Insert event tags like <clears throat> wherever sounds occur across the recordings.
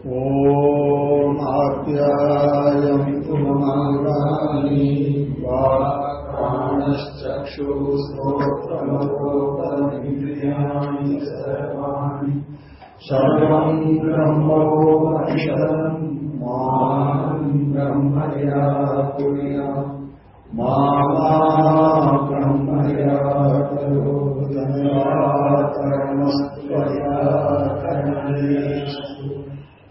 ॐ आप्यायन्तु ममाङ्गानि वाक्प्राणश्चक्षुश्रोत्रमोपरिन्द्रियाणि सर्वाणि सर्वम् ब्रह्मोपनिषदम्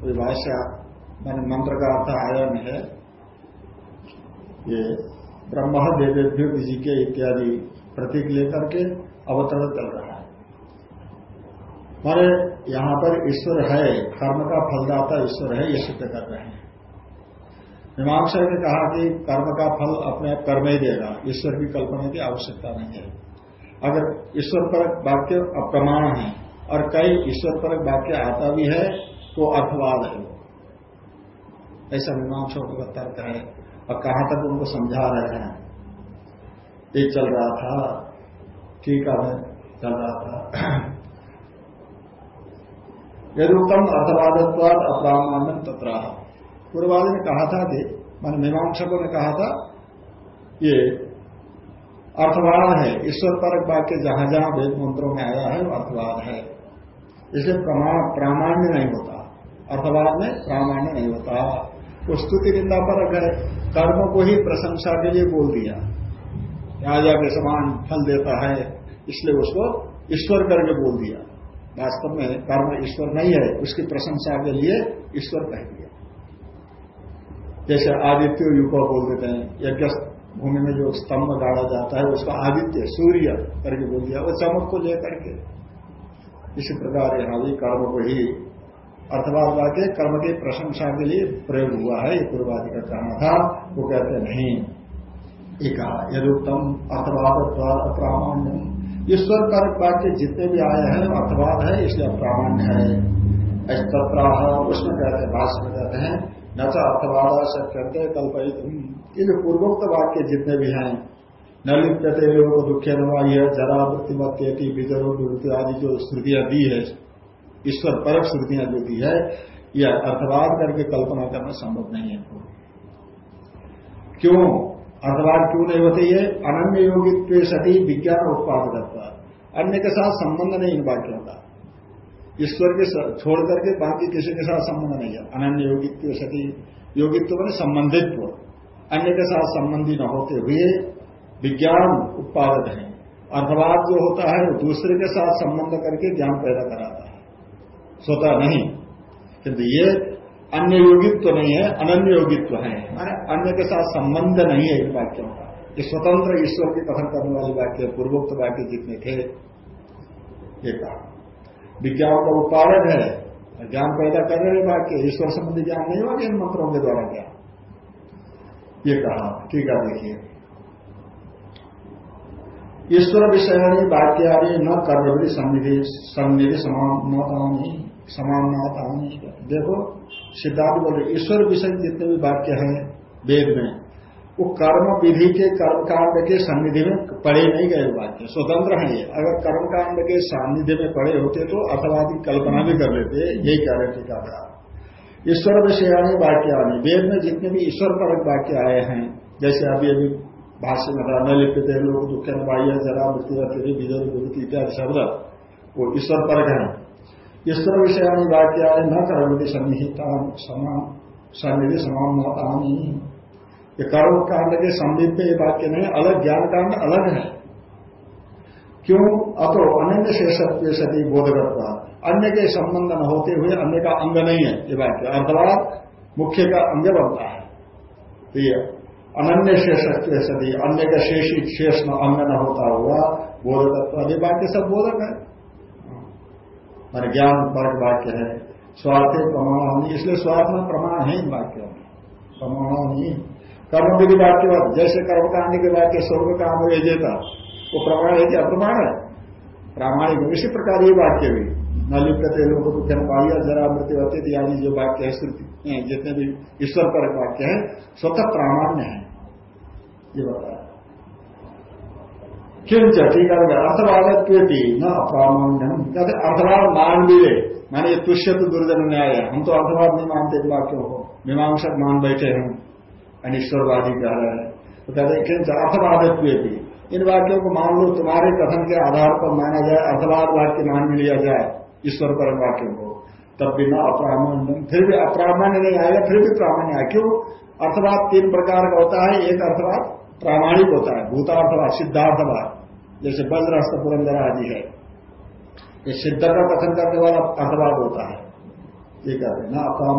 कोई भाष्य मैंने मंत्र का अर्थ आयन है ये ब्रह्म देवेभ्यो के इत्यादि प्रतीक लेकर के अवतरण चल रहा है मारे यहाँ पर ईश्वर है, कर्म का फलदाता ईश्वर है, ये सिद्ध कर रहे हैं। मीमांसा ने कहा कि कर्म का फल अपने आप कर्म ही देगा, ईश्वर की कल्पना की आवश्यकता नहीं है। अगर ईश्वर पर वाक्य अप्रमाण है, और कई ईश्वर पर वाक्य आता भी है तो अर्थवाद है। वो ऐसा मीमांसा का तर्क है और कहाँ तक उनको समझा रहे हैं? ये चल रहा था। ठीक है चल रहा था। यदुक्तम अर्थवादत्वाद अप्रामाण्यम तत्राह पूर्वादि ने कहा था कि, मान मीमांसकों ने कहा था, ये अर्थवाद है। ईश्वर पर वाक्य जहाँ जहाँ वेद मंत्रों में आया है, वो अर्थवाद है। इसे प्रमाण प्रामाण्य नहीं होता। अर्थवाद में प्रामाण्य नहीं होता। वो स्तुति निंदा पर अगर कर्म को ही प्रशंसा के लिए बोल दिया राजा के समान फल देता है, इसलिए उसको ईश्वर करके बोल दिया। वास्तव में कर्म ईश्वर नहीं है, उसकी प्रशंसा के लिए ईश्वर कह दिया। जैसे आदित्य युवा बोल देते हैं यज्ञ भूमि में जो स्तंभ गाड़ा जाता है, उसका आदित्य, सूर्य करके बोल दिया, वो चमक को लेकर के। इसी प्रकार यहाँ भी कर्म को ही अर्थवाद वाक्य कर्म की प्रशंसा के लिए प्रयोग हुआ है, ये पूर्वादि का कहना था, वो कहते नहीं। एक यदुक्तम अर्थवाद अप्रामाण्यम। ईश्वर पर वाक्य जितने भी आए हैं, अर्थवाद है, इसलिए अप्रामाण्य है। तत्राह उसमें कहते हैं, भाष्य में कहते हैं, न तो अर्थवादा शक्यते कल्पित जो पूर्वोक्त वाक्य जितने भी हैं, न लिप्यते लोग दुखे नवाई जरा वृत्तिमत्यति विजरो आदि जो श्रुतियाँ दी है ईश्वर परक श्रुतियाँ जो दी है यह अर्थवाद करके कल्पना करना संभव नहीं है क्यों? अर्थवाद क्यों नहीं होते ये? अनन्य योगित्व सती विज्ञान उत्पादक अन्य के साथ संबंध नहीं इन वाक्यों का। ईश्वर के छोड़ करके बाकी किसी के साथ संबंध नहीं है। अनन्य योगित्व सती योगित्व में संबंधित्व। अन्य के साथ संबंधी न होते हुए विज्ञान उत्पादक है। अर्थवाद जो होता है दूसरे के साथ संबंध करके ज्ञान पैदा कराता स्वतः नहीं। किंतु ये अन्य योगित्व नहीं है, अनन्य योगित्व है। माने अन्य के साथ संबंध नहीं है इन वाक्यों का। ये स्वतंत्र ईश्वर के कथन करने वाले वाक्य, पूर्वोक्त वाक्य जितने थे, ये कहा। विज्ञान का उत्पादन है। ज्ञान पैदा कर रहे वाक्य, ईश्वर संबंधी ज्ञान नहीं होगा, इन मंत्रों के द्वारा ज्ञान। ये कहा। ठीक है, देखिए। ईश्वर विषय वाक्यादि न कर्मविधि सन्निधि सन्निधि समानतानी समानतानी देखो सिद्धार्थ बोले, ईश्वर विषय जितने भी वाक्य हैं वेद में, वो कर्म विधि के कर्म कांड के सन्निधि में पढ़े नहीं गए वाक्य, स्वतंत्र हैं ये। अगर कर्मकांड के सान्निध्य में पढ़े होते तो अथवादी कल्पना भी कर लेते, यही कह रहे टीका था ईश्वर विषयाणी वाक्य आने वेद में जितने भी ईश्वर परक वाक्य आए हैं, जैसे अभी अभी भाष्य में न लिखते लोग दुख बाह्य जरा मृत्यु विभूति इत्यादि शब्द वो ईश्वर पर है। ईश्वर विषयाणी वाक्य आए, न कर्मति सन्निहिता समान सन्निधि समान महतानी ये कर्म कांड के संदीप में ये वाक्य नहीं अलग ज्ञान कांड अलग है। क्यों? अतो अन्य शेषत्व सती बोधगत्वा अन्य के संबंध न होते हुए अन्य का अंग नहीं है ये वाक्य। अर्थवाद मुख्य का अंग बनता है। तो ये अनन्य शेषत्व सती अन्य का शेषी शेष न अंग न होता हुआ बोधकत्व ये वाक्य सब बोधक है। मान ज्ञान वर्ग वाक्य है। स्वार्थ प्रमाण होनी, इसलिए स्वार्थ में प्रमाण है इन वाक्यों में। प्रमाण नहीं कर्म विधि वाक्य जैसे कर्म कांड के वाक्य स्वर्ग काम हो जेता, वो प्रमाण है कि अप्रमाण है। प्रामाणिक इसी प्रकार ये वाक्य भी। न लिप्यते लोग दुख पाइया जरा मृत्यु अतिथि आदि जो वाक्य है जितने भी ईश्वर पर वाक्य है, स्वतः प्रामाण्य है। ये बताया किंच है अर्थवाद न अप्रामाण्यम कहते अर्थवाद मान भी ले माने ये तुष्य तो दुर्जन न्याय है हम तो अर्थवाद नहीं मानते वाक्यों को मीमांसक मान बैठे हैं अनिश्वरवादी कह रहे हैं तो कहते किंच अर्थवाद भी इन वाक्यों को मान लो तुम्हारे कथन के आधार पर माना जाए अर्थवाद वाक्य मान भी लिया जाए ईश्वर पर वाक्यों को तब भी न अप्रामाण्य फिर भी अप्रामाण्य नहीं आएगा फिर भी प्रामाण्य आए क्यों अर्थवाद तीन प्रकार का होता है एक अर्थवाद प्रामाणिक होता है भूतार्थवाद सिद्धार्थवाद जैसे वज्रस्त पुरंदर आदि है। ये सिद्ध का कथन करने वाला अर्थवाद होता है। ये कहते हैं, ना काम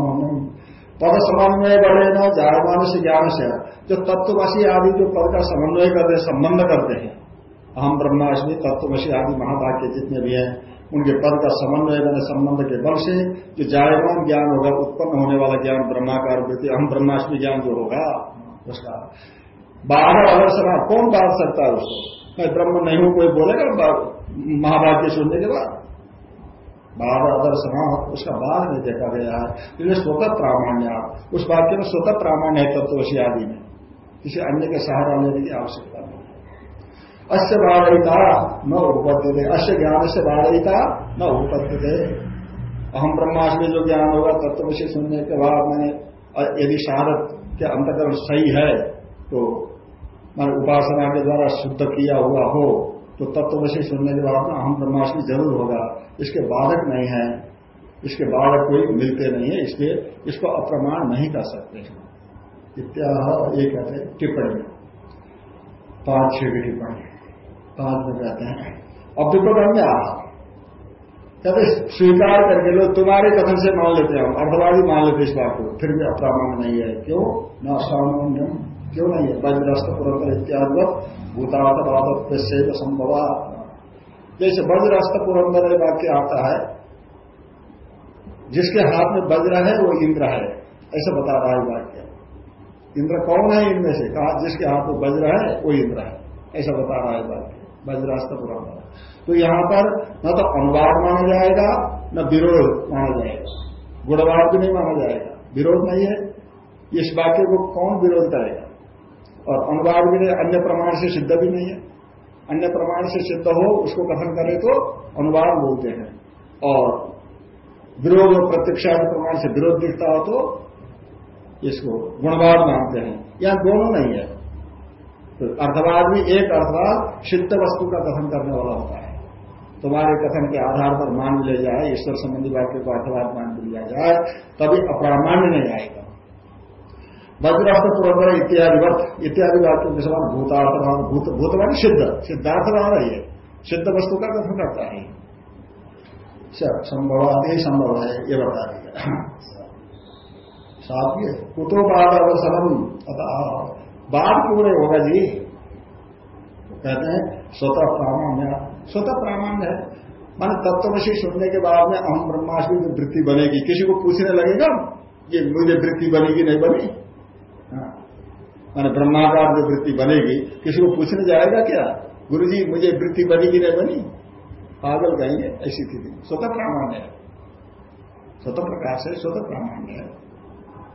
पद समन्वय बढ़े न जायमान से ज्ञान से जो तत्वशी आदि जो पद का समन्वय करते हैं, संबंध करते हैं। अहम ब्रह्माष्टमी तत्वशी आदि महावाक्य जितने भी हैं, उनके पद का समन्वय मैंने संबंध के बल से जो जायमान ज्ञान होगा, उत्पन्न होने वाला ज्ञान ब्रह्माकार वृत्ति अहम ब्रह्माष्टमी ज्ञान जो होगा, उसका अगर सभा कौन बात सकता है उसको? मैं ब्रह्म नहीं हूँ, कोई बोलेगा महावाक्य सुनने के बाद। बाद आदर्श उसका बाद में देखा गया है। इसलिए स्वतः प्रामाण्य उस वाक्य में स्वतः प्रामाण्य है तत्वशी आदि में। किसी अन्य के सहारा लेने की आवश्यकता नहीं अश्य बाधिता न थे अश्य ज्ञान से बाधिता न थे अहम ब्रह्माष्टमी जो ज्ञान होगा तत्वशी सुनने के बाद मैंने यदि शारद के अंतकरण सही है तो मैंने उपासना के द्वारा शुद्ध किया हुआ हो तो तत्वशी सुनने के बाद अहम ब्रह्माष्टमी ज़रूर होगा। इसके बाधक नहीं है। इसके बाधक कोई मिलते नहीं है, इसलिए इसको अप्रमाण नहीं कर सकते। इत्याह ये कहते हैं टिप्पणी। पाँच छह की टिप्पणी। पाँच में कहते हैं अभ्युपगम्य आ कहते स्वीकार करके लोग तुम्हारे कथन से मान लेते हैं अर्धवादी मान लेते इस बात को। फिर भी अप्रामाण नहीं है। क्यों? न असामान्यम क्यों नहीं है वज्रस्त पुरंतर इत्यादि भूतावत से संभव जैसे वज्रस्त पुरंदर वाक्य आता है जिसके हाथ में वज्र है वो इंद्र है ऐसा बता रहा है वाक्य इंद्र कौन है इनमें से कहा जिसके हाथ में वज्र है वो इंद्र है ऐसा बता रहा है वाक्य वज्रास्त पुरंदर तो यहाँ पर न तो अनुवाद माना जाएगा न विरोध माना जाएगा गुणवाद भी नहीं माना जाएगा विरोध नहीं है इस वाक्य को कौन विरोध करेगा और अनुवाद भी नहीं, अन्य प्रमाण से सिद्ध भी नहीं है। अन्य प्रमाण से सिद्ध हो, उसको कथन करे तो अनुवाद बोलते हैं। और विरोध और प्रत्यक्षा प्रमाण से विरोध दिखता हो तो इसको गुणवाद मानते हैं। यहाँ दोनों नहीं है। तो अर्थवाद भी एक अर्थवाद सिद्ध वस्तु का कथन करने वाला होता है। तुम्हारे कथन के आधार पर मान लिया जाए, ईश्वर संबंधी वाक्य को अर्थवाद मान लिया जाए, तभी अप्रामाण्य नहीं आएगा। वज्रास्त्र पुरंदर इत्यादि वर्त इत्यादि वाक्यों के समान भूतार्थ भूत, भूतवान सिद्ध सिद्धार्थ भाव है ये। सिद्ध वस्तु का कथन करता है। संभव आदि संभव है, ये बता दिया। साथ कुतो बाद अवसरम बाद पूरे होगा जी। कहते हैं, स्वतः प्रामाण्य स्वतः प्रामाण्य है। मान तत्वशी सुनने के बाद में अहम ब्रह्माष्टमी की वृत्ति बनेगी। किसी को पूछने लगेगा, ये मुझे वृत्ति बनेगी, नहीं बनी मैंने ब्रह्माकार जो वृत्ति बनेगी, किसी को पूछने जाएगा क्या? गुरु जी मुझे वृत्ति बनी कि नहीं बनी? पागल कहेंगे ऐसी स्थिति। स्वतः प्रामाण्य है। स्वतः प्रकाश है, स्वतः प्रामाण्य है।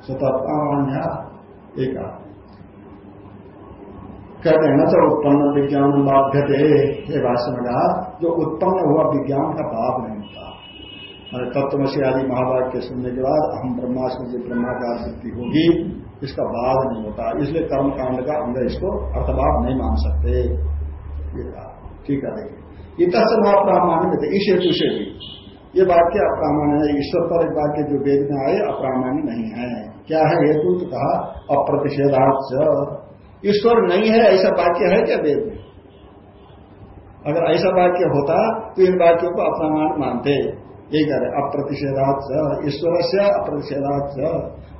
स्वतः प्रामाण्य एक कहते हैं, न तो उत्पन्न विज्ञान बाध्यते ये भाषण में कहा जो उत्पन्न हुआ विज्ञान का भाव नहीं होता मैंने तत्वशी आदि महाभारत के सुनने के बाद हम ब्रह्मास्म जो ब्रह्माकार वृत्ति होगी। इसका भाव नहीं होता। इसलिए कर्म कांड का अंग इसको अर्थभाव नहीं मान सकते। ठीक है, देखिए। इत से अप्रामाण्य थे इस हेतु से भी। ये वाक्य अप्रामाण्य है। ईश्वर पर एक वाक्य जो वेद में आए, अप्रामाण्य नहीं है। क्या है? हेतु तो कहा, अप्रतिषेधार्थ। ईश्वर नहीं है, ऐसा वाक्य है क्या वेद में? अगर ऐसा वाक्य होता तो इन वाक्यों को अप्रामाण्य मानते। यही कह रहे अप्रतिषेधात ईश्वर से अप्रतिषेधात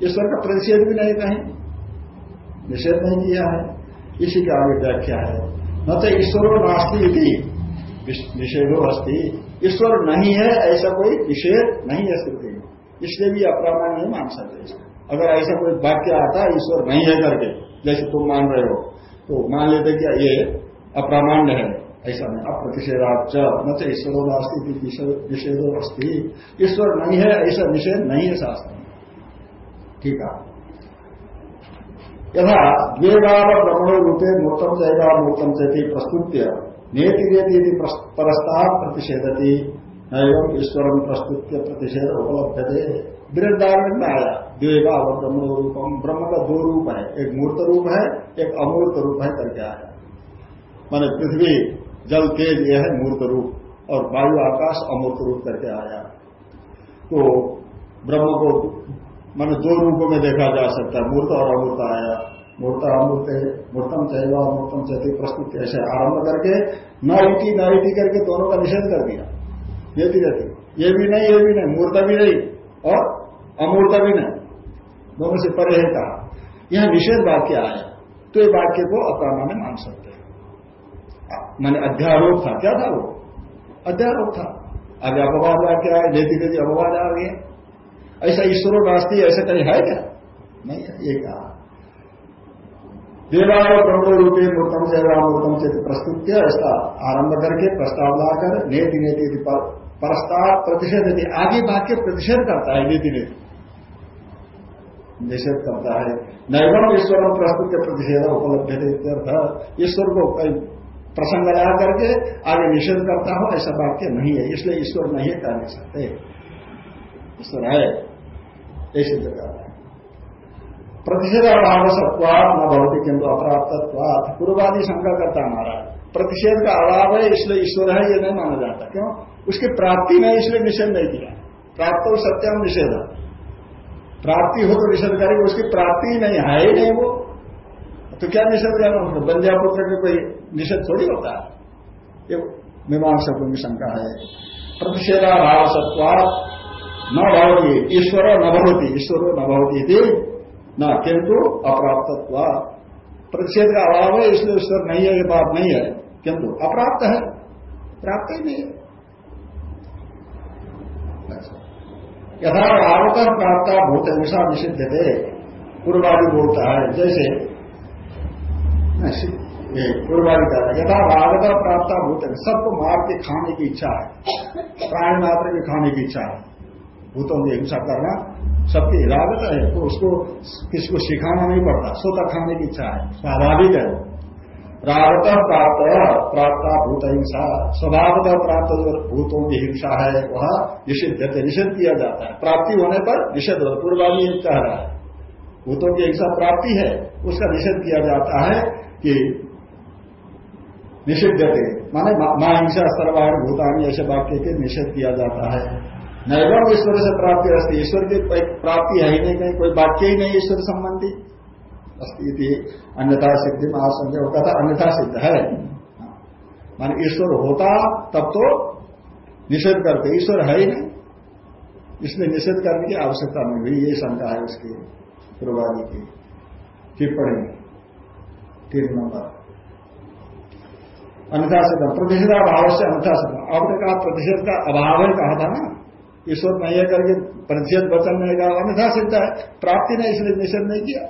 ईश्वर का प्रतिषेध भी नहीं कहीं निषेध नहीं किया है। इसी का आगे व्याख्या है। न तो ईश्वर नास्ती निषेधो अस्थि ईश्वर नहीं है, ऐसा कोई निषेध नहीं है स्थिति इसलिए भी अप्रामाण नहीं मान सकते। अगर ऐसा कोई वाक्य आता ईश्वर नहीं है करके, जैसे तुम मान रहे हो तो मान लेते कि ये अप्रामाण्य है। ऐसा नहीं। अप्रतिषेधाच न तो ईश्वरों नास्ती निषेधो अस्थि ईश्वर नहीं है, ऐसा निषेध नहीं है शास्त्र में। ठीक है? यथा द्वेगाव ब्रह्मणो रूपे मूर्तम चेगा मूर्तम चेती प्रस्तुत्य। नेति नेति यदि परस्ताव प्रतिषेधती। नैवम ईश्वर प्रस्तुत्य प्रतिषेध उपलब्ध थे वृद्धारण में आया द्वेगाव ब्रह्म रूपम ब्रह्म का दो रूप है। एक मूर्त रूप है, एक अमूर्त रूप है करके आया माने पृथ्वी जल तेज यह है मूर्त रूप, और वायु आकाश अमूर्त रूप करके आया। तो ब्रह्म को, मान दो रूपों में देखा जा सकता है मूर्त और अमूर्त आया। मूर्त अमूर्त मूर्तम चैवा अमूर्तम चैती प्रस्तुत ऐसे आरंभ करके न इटी न करके दोनों का निषेध कर दिया। ये भी रहती ये भी नहीं, ये भी नहीं मूर्त भी नहीं, और अमूर्त भी नहीं। दोनों से परे है कहा। यह निषेध वाक्य आया तो ये वाक्य को अप्रामाण्य मान सकते मैंने अध्यारोप था, क्या था वो? अध्यारोप था। आगे अपवाद आ क्या है लेती लेती अपवाद आ गए ऐसा ईश्वरो नास्ती ऐसा कहीं है क्या? नहीं है, ये कहा। देवाय ब्रह्म रूपे मूर्तम से मूर्तम से प्रस्तुत किया ऐसा आरंभ करके प्रस्ताव लाकर नेति नेति प्रस्ताव प्रतिषेध यदि आगे वाक्य प्रतिषेध करता है नेति नेति। निषेध करता है। नैवम ईश्वर प्रस्तुत के प्रतिषेध उपलब्ध ईश्वर को प्रसंग ला करके आगे निषेध करता हो, ऐसा वाक्य नहीं है, इसलिए ईश्वर नहीं है, कह नहीं सकते। ईश्वर है, ये सिद्ध कर हैं। प्रतिषेध अभाव सत्वाद न भवती किंतु अप्राप्तत्वाद पूर्वादि शंका करता हमारा प्रतिषेध का अभाव है, इसलिए ईश्वर है, ये नहीं माना जाता। क्यों? उसकी प्राप्ति नहीं इसलिए निषेध नहीं किया। प्राप्त सत्यम निषेध। प्राप्ति हो तो निषेध करेगी, उसकी प्राप्ति नहीं, है ही नहीं वो। तो क्या निषेध करना बंध्या पुत्र के कोई निषेध थोड़ी होता है? ये मीमांसकों की शंका है। प्रतिषेधा भाव सत्वा न भवती, ईश्वर न भवती, ईश्वर न भवती थी न किंतु अप्राप्त प्रतिषेध का अभाव है, इसलिए ईश्वर नहीं है, ये बात नहीं है। किंतु अप्राप्त है, प्राप्त ही नहीं है। यथा भावकर प्राप्त भूत हिंसा निषिद्ध थे पूर्वादि बोलता है। जैसे पूर्वादि का यथा रागता प्राप्त भूत सबको मार के खाने की इच्छा है। प्राण मात्र के खाने की इच्छा है। भूतों की हिंसा करना सबकी इरादत है। तो उसको किसी को सिखाना नहीं पड़ता। स्वतः खाने की इच्छा है। स्वाभाविक है रागत प्राप्त प्राप्त भूत हिंसा। स्वभावतः प्राप्त जो भूतों की हिंसा है। वह निषिद्ध निषेध किया जाता है। प्राप्ति होने पर निषेध पूर्वादी कह रहा है। भूतों की हिंसा प्राप्ति है, उसका निषेध किया जाता है। कि निषिद्ध थे माने माँ हिंसा सर्वाण भूतानी ऐसे वाक्य के निषेध किया जाता है। नैवम ईश्वर से प्राप्ति अस्थित ईश्वर की प्राप्ति है ही नहीं, कहीं कोई वाक्य ही नहीं ईश्वर संबंधी। अस्थिति अन्यथा सिद्धि में आसंख्य होता था अन्यथा सिद्ध है। माने ईश्वर होता, तब तो निषेध करते। ईश्वर है ही नहीं। इसमें निषेध करने की आवश्यकता नहीं हुई। ये शंका है उसकी। पूर्वादी की टिप्पणी। तीन नंबर अन्यथा प्रतिषेधा भाव से अन्यथा सिद्ध आपने कहा प्रतिषेध का अभाव है कहा था ना ईश्वर नहीं है करके प्रतिषेध वचन नहीं कहा अन्यथा सिद्ध है प्राप्ति ने इसलिए निषेध नहीं किया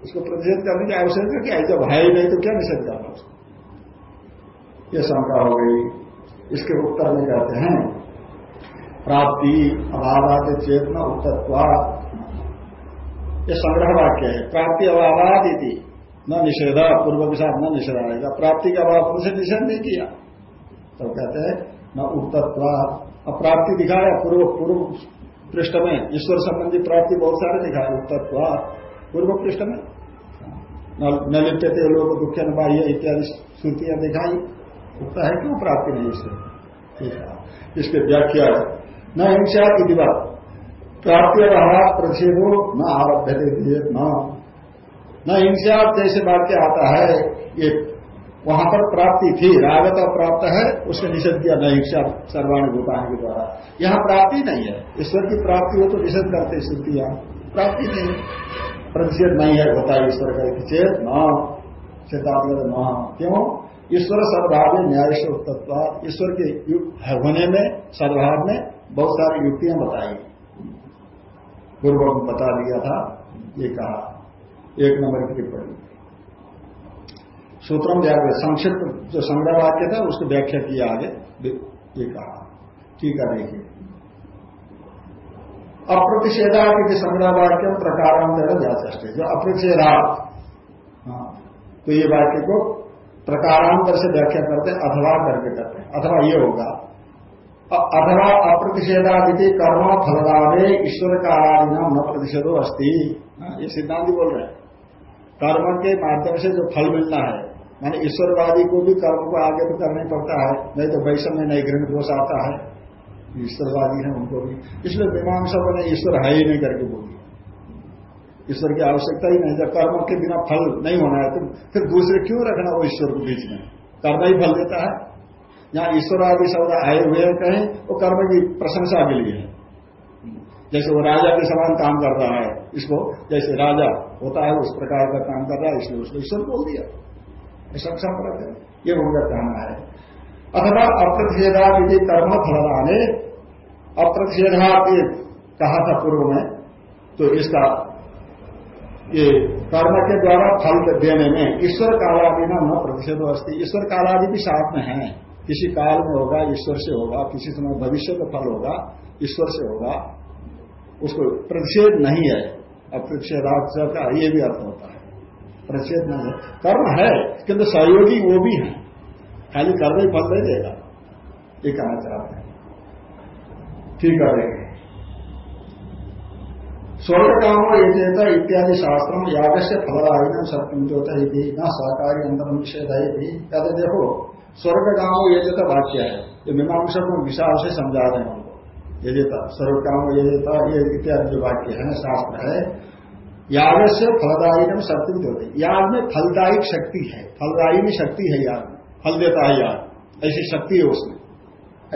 उसको प्रतिषेध करने की आवश्यकता क्या जब है ही नहीं तो क्या निषेध करना उसको ये शंका हो गई इसके उत्तर में कहते हैं प्राप्ति अभावाद चेतना उत्तर यह संग्रह वाक्य है प्राप्ति अभावाद न निषेध पूर्व के साथ न निषेध आएगा प्राप्ति का अभाव उनसे निषेध नहीं किया। तो कहते हैं, न उत्तत्व अप्राप्ति दिखाया, पूर्व पूर्व पृष्ठ में, ईश्वर संबंधी प्राप्ति बहुत सारे दिखाए उत्तत्व पूर्व पृष्ठ में? न लिप्य थे लोग, दुख न बाह्य इत्यादि श्रुतियाँ दिखाई। उगता है क्यों प्राप्ति नहीं इससे इसके व्याख्या न हिंसा की दिवा प्राप्ति प्रतिषेधो न आरभ्य न। न हिंसा जैसे वाक्य आता है, ये वहाँ पर प्राप्ति थी, रागत प्राप्त है, उसने निषेध किया, न हिंसा सर्वाणी भूतान के द्वारा। यहाँ प्राप्ति नहीं है। ईश्वर की प्राप्ति हो तो निषेध करते श्रुतियाँ प्राप्ति नहीं प्रतिषेध नहीं है, होता है ईश्वर का चेत, न। चेतात्मक न। क्यों? ईश्वर सद्भाव में न्याय तत्व। ईश्वर के होने में सद्भाव में बहुत सारी युक्तियाँ बताई। पूर्व बता दिया था, ये कहा। एक नंबर की टिप्पणी। सूत्रम व्याख्या संक्षिप्त जो संग्रह वाक्य था उसकी व्याख्या किया आगे ये कहा। ठीक है देखिए। अप्रतिषेधा के संग्रह वाक्य प्रकारांतर जाते जो अप्रतिषेधा हाँ, तो ये वाक्य को प्रकारांतर से व्याख्या करते अथवा करके करते हैं। अथवा ये होगा अथवा अप्रतिषेधादि कर्म फलदाने ईश्वर का आराधना न प्रतिषेधो अस्थि हाँ, ये सिद्धांत बोल रहे हैं। कर्म के माध्यम से जो फल मिलना है माने ईश्वरवादी को भी कर्म को आगे तो करना ही पड़ता है, नहीं तो वैश्व में नहीं गृह दोष आता है। ईश्वरवादी है उनको भी। इसलिए मीमांसा बने, ईश्वर है ही नहीं करके बोली ईश्वर की आवश्यकता ही नहीं, जब कर्म के बिना फल नहीं होना है तो फिर दूसरे क्यों रखना वो ईश्वर को बीच में? कर्म ही फल देता है। जहाँ ईश्वर आदि शब्द आए हुए हैं कहें, वो कर्म की प्रशंसा के लिए है। जैसे वो राजा के समान काम कर रहा है, इसको जैसे राजा होता है, उस प्रकार का काम कर रहा है, इसलिए उसको ईश्वर बोल दिया। ऐसा संपर्क है। ये उनका कहना है। अथवा अप्रतिषेधा यदि कर्म फलदाने। अप्रतिषेधा कहा था पूर्व में तो इसका ये कर्म के द्वारा फल देने में ईश्वर कालादि ना न प्रतिषेध अस्थि ईश्वर कालादि भी साथ में है। किसी काल में होगा, ईश्वर से होगा, किसी समय भविष्य का फल होगा, ईश्वर से होगा। उसको प्रतिषेध नहीं है। अब प्रतिषेधाक्षर का ये भी अर्थ होता है। प्रतिषेध नहीं है। कर्म है किंतु सहयोगी वो भी है। खाली कर्म ही फल नहीं देगा। ये कहना चाहते हैं। ठीक है स्वर्ग काम ये चेता इत्यादि शास्त्र याग से फलदायन सत्यम ज्योत न सहकारी अंतरम निषेध है देखो स्वर्ग काम ये जता वाक्य है। ये मीमांसा को विशाल से समझा रहे हैं। उनको ये जता स्वर्ग काम ये इत्यादि जो वाक्य है, शास्त्र है। याग से फलदायी में शक्ति होती याग में फलदायी शक्ति है। फलदायी में शक्ति है याग। फल देता है याग। ऐसी शक्ति है उसमें।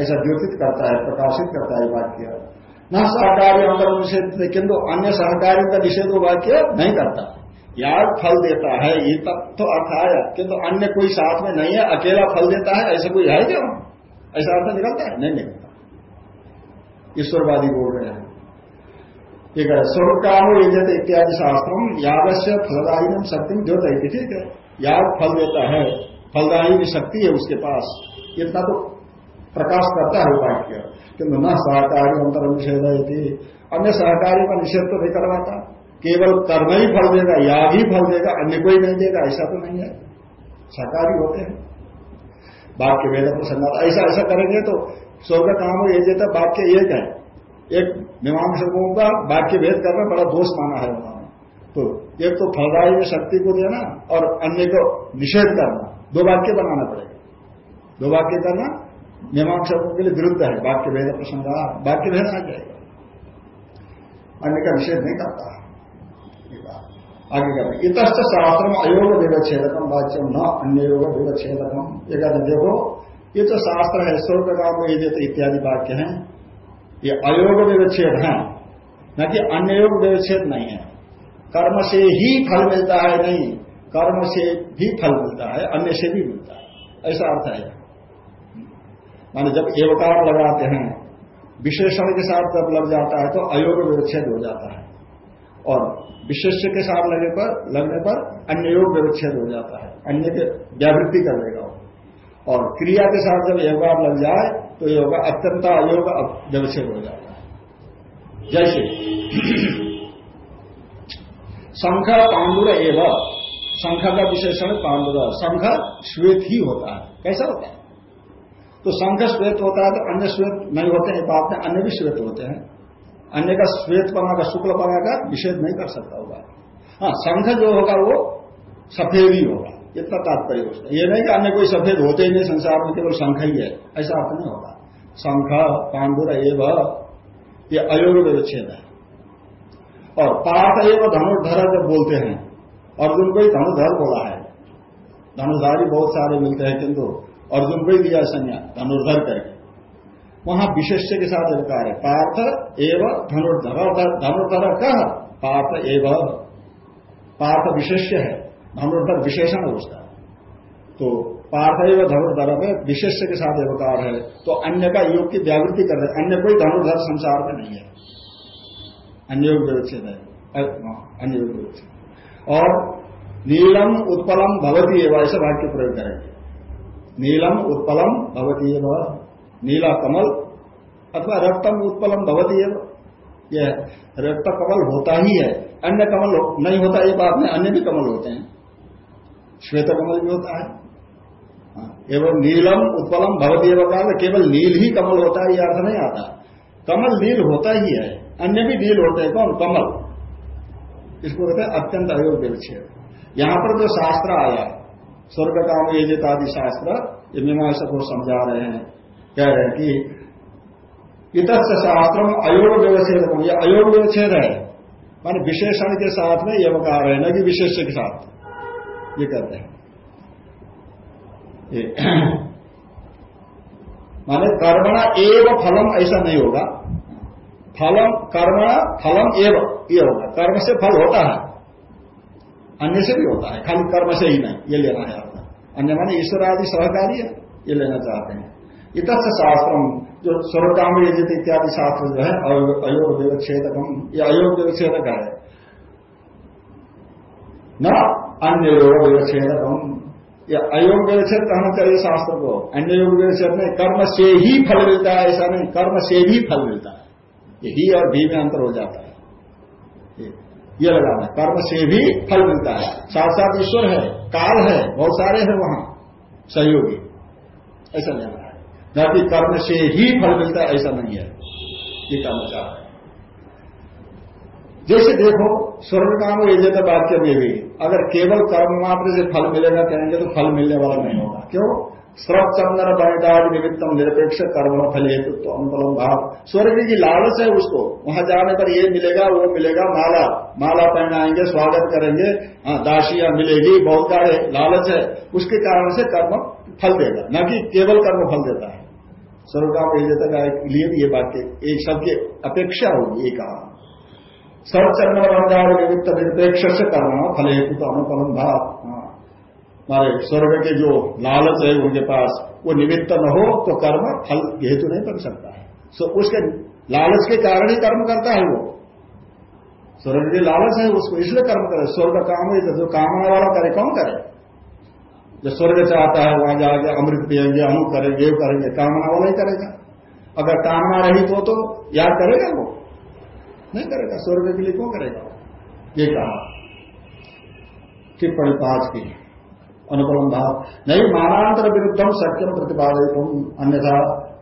ऐसा द्योतित करता है, प्रकाशित करता है वाक्य। न सहकारी अंतर निषेध किंतु अन्य सहकारी का निषेध वाक्य नहीं करता। याग फल देता है, ये तब तो अर्थ आया। किंतु अन्य कोई साथ में नहीं है, अकेला फल देता है, ऐसा कोई है क्या? ऐसा अर्थ निकलता है? नहीं निकलता ईश्वरवादी बोल रहे हैं। ठीक है स्वर्ग काम यजत इत्यादि शास्त्र याग से फलदायी शक्ति रहती ठीक है? याग फल देता है, फलदायी शक्ति है उसके पास। इतना तो प्रकाश करता है वाक्य किंतु न सहकारी अंतर निषेध अन्य सहकारी का निषेध तो नहीं करवाता। केवल कर्म ही फल देगा या ही फल देगा, अन्य कोई नहीं देगा, ऐसा तो नहीं है। सहकारी होते हैं। वाक्य वेद प्रसंग ऐसा ऐसा करेंगे तो स्वर्ग काम ये देता वाक्य एक है। एक मीमांसकों का वाक्य भेद करना बड़ा दोष माना है उन्होंने। तो एक तो फलदायी में शक्ति को देना और अन्य को निषेध करना। दो वाक्य बनाना पड़ेगा। दो वाक्य करना मीमांसकों के लिए विरुद्ध है। वाक्य भेद प्रसंग वाक्य भेद आ जाएगा। अन्य का निषेध नहीं करता। आगे कहते इतस्त शास्त्र अयोग विवच्छेदकम, वाच्यम न अन्य योग विवच्छेदकम। ये कहते देखो, ये तो शास्त्र है स्वर्ग ये इत्यादि वाक्य हैं। ये अयोग विवच्छेद है, न कि अन्य योग विवच्छेद नहीं है। कर्म से ही फल मिलता है नहीं, कर्म से भी फल मिलता है, अन्य से भी मिलता है। ऐसा अर्थ है। माने जब एवकार लगाते हैं, विशेषण के साथ जब लग जाता है तो अयोग विवच्छेद हो जाता है। और विशेष्य के साथ लगे पर, लगने पर अन्य योग व्यवच्छेद हो जाता है। अन्य के व्यावृत्ति कर देगा और क्रिया के साथ जब बार लग जाए तो योग अत्यंत अयोग व्यवच्छेद हो जाता है। जैसे, शंख पांडुर एवं। शंख का विशेषण पांडुर। शंख श्वेत ही होता है। कैसा होता है? तो शंख श्वेत होता है तो अन्य श्वेत नहीं होते हैं बात में अन्य भी श्वेत होते हैं। अन्य का श्वेत पना का शुक्ल पना का निषेध नहीं कर सकता होगा। हाँ संघ जो होगा वो सफ़ेद ही होगा, इतना तात्पर्य उसका। ये नहीं कि अन्य कोई सफ़ेद होते ही नहीं, संसार में केवल शंख ही है, ऐसा अर्थ नहीं होगा। शंख पांडुर एव, ये अयोग है। और पार्थ एवं धनुर्धर जब बोलते हैं, अर्जुन को ही धनुर्धर बोला है। धनुर्धारी बहुत सारे मिलते हैं किंतु अर्जुन को ही दिया संज्ञा, धनुर्धर करके। वहाँ विशेष्य के साथ अधिकार है। पार्थ एवं धनुर्धर धनुर्धर कह, पार्थ एवं। पार्थ विशेष्य है, धनुर्धर विशेषण है उसका। तो पार्थ एवं धनुर्धर में विशेष्य के साथ एवकार है। तो अन्य का योग की व्यावृत्ति कर रहे अन्य कोई धनुर्धर संसार में नहीं है। अन्य योग है। अन्य योग और नीलम उत्पलम भवती एवं, ऐसा वाक्य प्रयोग करेंगे। नीलम उत्पलम भवती एवं। नीला कमल अथवा रक्तम उत्पलम भवती है यह रक्त कमल होता ही है। अन्य कमल नहीं होता, ये बात में अन्य भी कमल होते हैं। श्वेत कमल भी होता है। एवं नीलम उत्पलम भवती एवं कहा केवल नील ही कमल होता है यह अर्थ नहीं आता। कमल नील होता ही है, अन्य भी नील होते हैं, कौन? कमल। इसको कहते हैं अत्यंत अयोग्य विच्छेद यहाँ पर जो शास्त्र आया स्वर्ग काम यजित आदि शास्त्र, ये मीमांसा को समझा रहे हैं। कह रहे हैं कि इत शास्त्र अयोग व्यवच्छेद अयोग व्यवच्छेद है। मान विशेषण के साथ में ये बता रहे न कि विशेष के साथ। ये कहते हैं। <clears throat> माने कर्मणा एव फलम ऐसा नहीं होगा। फलम, कर्मणा फलम एव, ये होगा। कर्म से फल होता है। अन्य से भी होता है। खाली कर्म से ही नहीं। ये लेना है आपका। अन्य माने ईश्वर आदि सहकारी है। ये लेना चाहते हैं। इत शास्त्र, जो स्वर्गाम यजित इत्यादि शास्त्र जो है अयोग व्यवच्छेदकम ये अयोग व्यवच्छेदक है न अन्य योग व्यवच्छेदकम या अयोग व्यवच्छेद कहना चाहिए शास्त्र को। अन्य योग व्यवच्छेद नहीं, कर्म से ही फल मिलता है, ऐसा नहीं, कर्म से भी फल मिलता है। ही और भी में अंतर हो जाता है। ये लगाना, कर्म से भी फल मिलता है। साथ साथ ईश्वर है, काल है, बहुत सारे हैं वहाँ, सहयोगी। ऐसा लेना न कि कर्म से ही फल मिलता है, ऐसा नहीं है। ये कहना चाह जैसे देखो स्वर्ग काम यजत वाक्य में भी, अगर केवल कर्म मात्र से फल मिलेगा, कहेंगे तो फल मिलने वाला नहीं होगा। क्यों? स्रव चंदन परिणाम निमित्तम निरपेक्ष कर्म फल हेतु तो अनुपलम भाव। स्वर्ग की लालच है उसको। वहाँ जाने पर ये मिलेगा, वो मिलेगा, माला। माला पहनाएँगे स्वागत करेंगे। हाँ दाशिया मिलेगी, बहुत सारे लालच है। उसके कारण से कर्म फल देगा। न कि केवल कर्म फल देता है। काम यजत का लिए भी ये बात, एक सबकी अपेक्षा होगी ये कहा। सर्वचरण बंधार निमित्त निरपेक्ष से करना फल तो अनुपलम भाव हमारे स्वर्ग के जो लालच है उनके पास, वो निमित्त न हो तो कर्म फल, हेतु नहीं बन सकता है। सो उसके लालच के कारण ही कर्म करता है वो। स्वर्ग की लालच है उसको, इसलिए कर्म करे। स्वर्ग काम है जो कामना वाला करे, कौन करे? जो स्वर्ग चाहता है वहाँ जाके अमृत पियेंगे अमुक करेंगे करेंगे। कामना वो नहीं करेगा। अगर कामना रही तो, तो याद करेगा वो? नहीं करेगा। स्वर्ग के लिए क्यों करेगा ये कहा। टिप्पणी पाँच की। अनुपलम भाव। नहीं मानांतर विरुद्धम सत्यम प्रतिपादित अन्यथा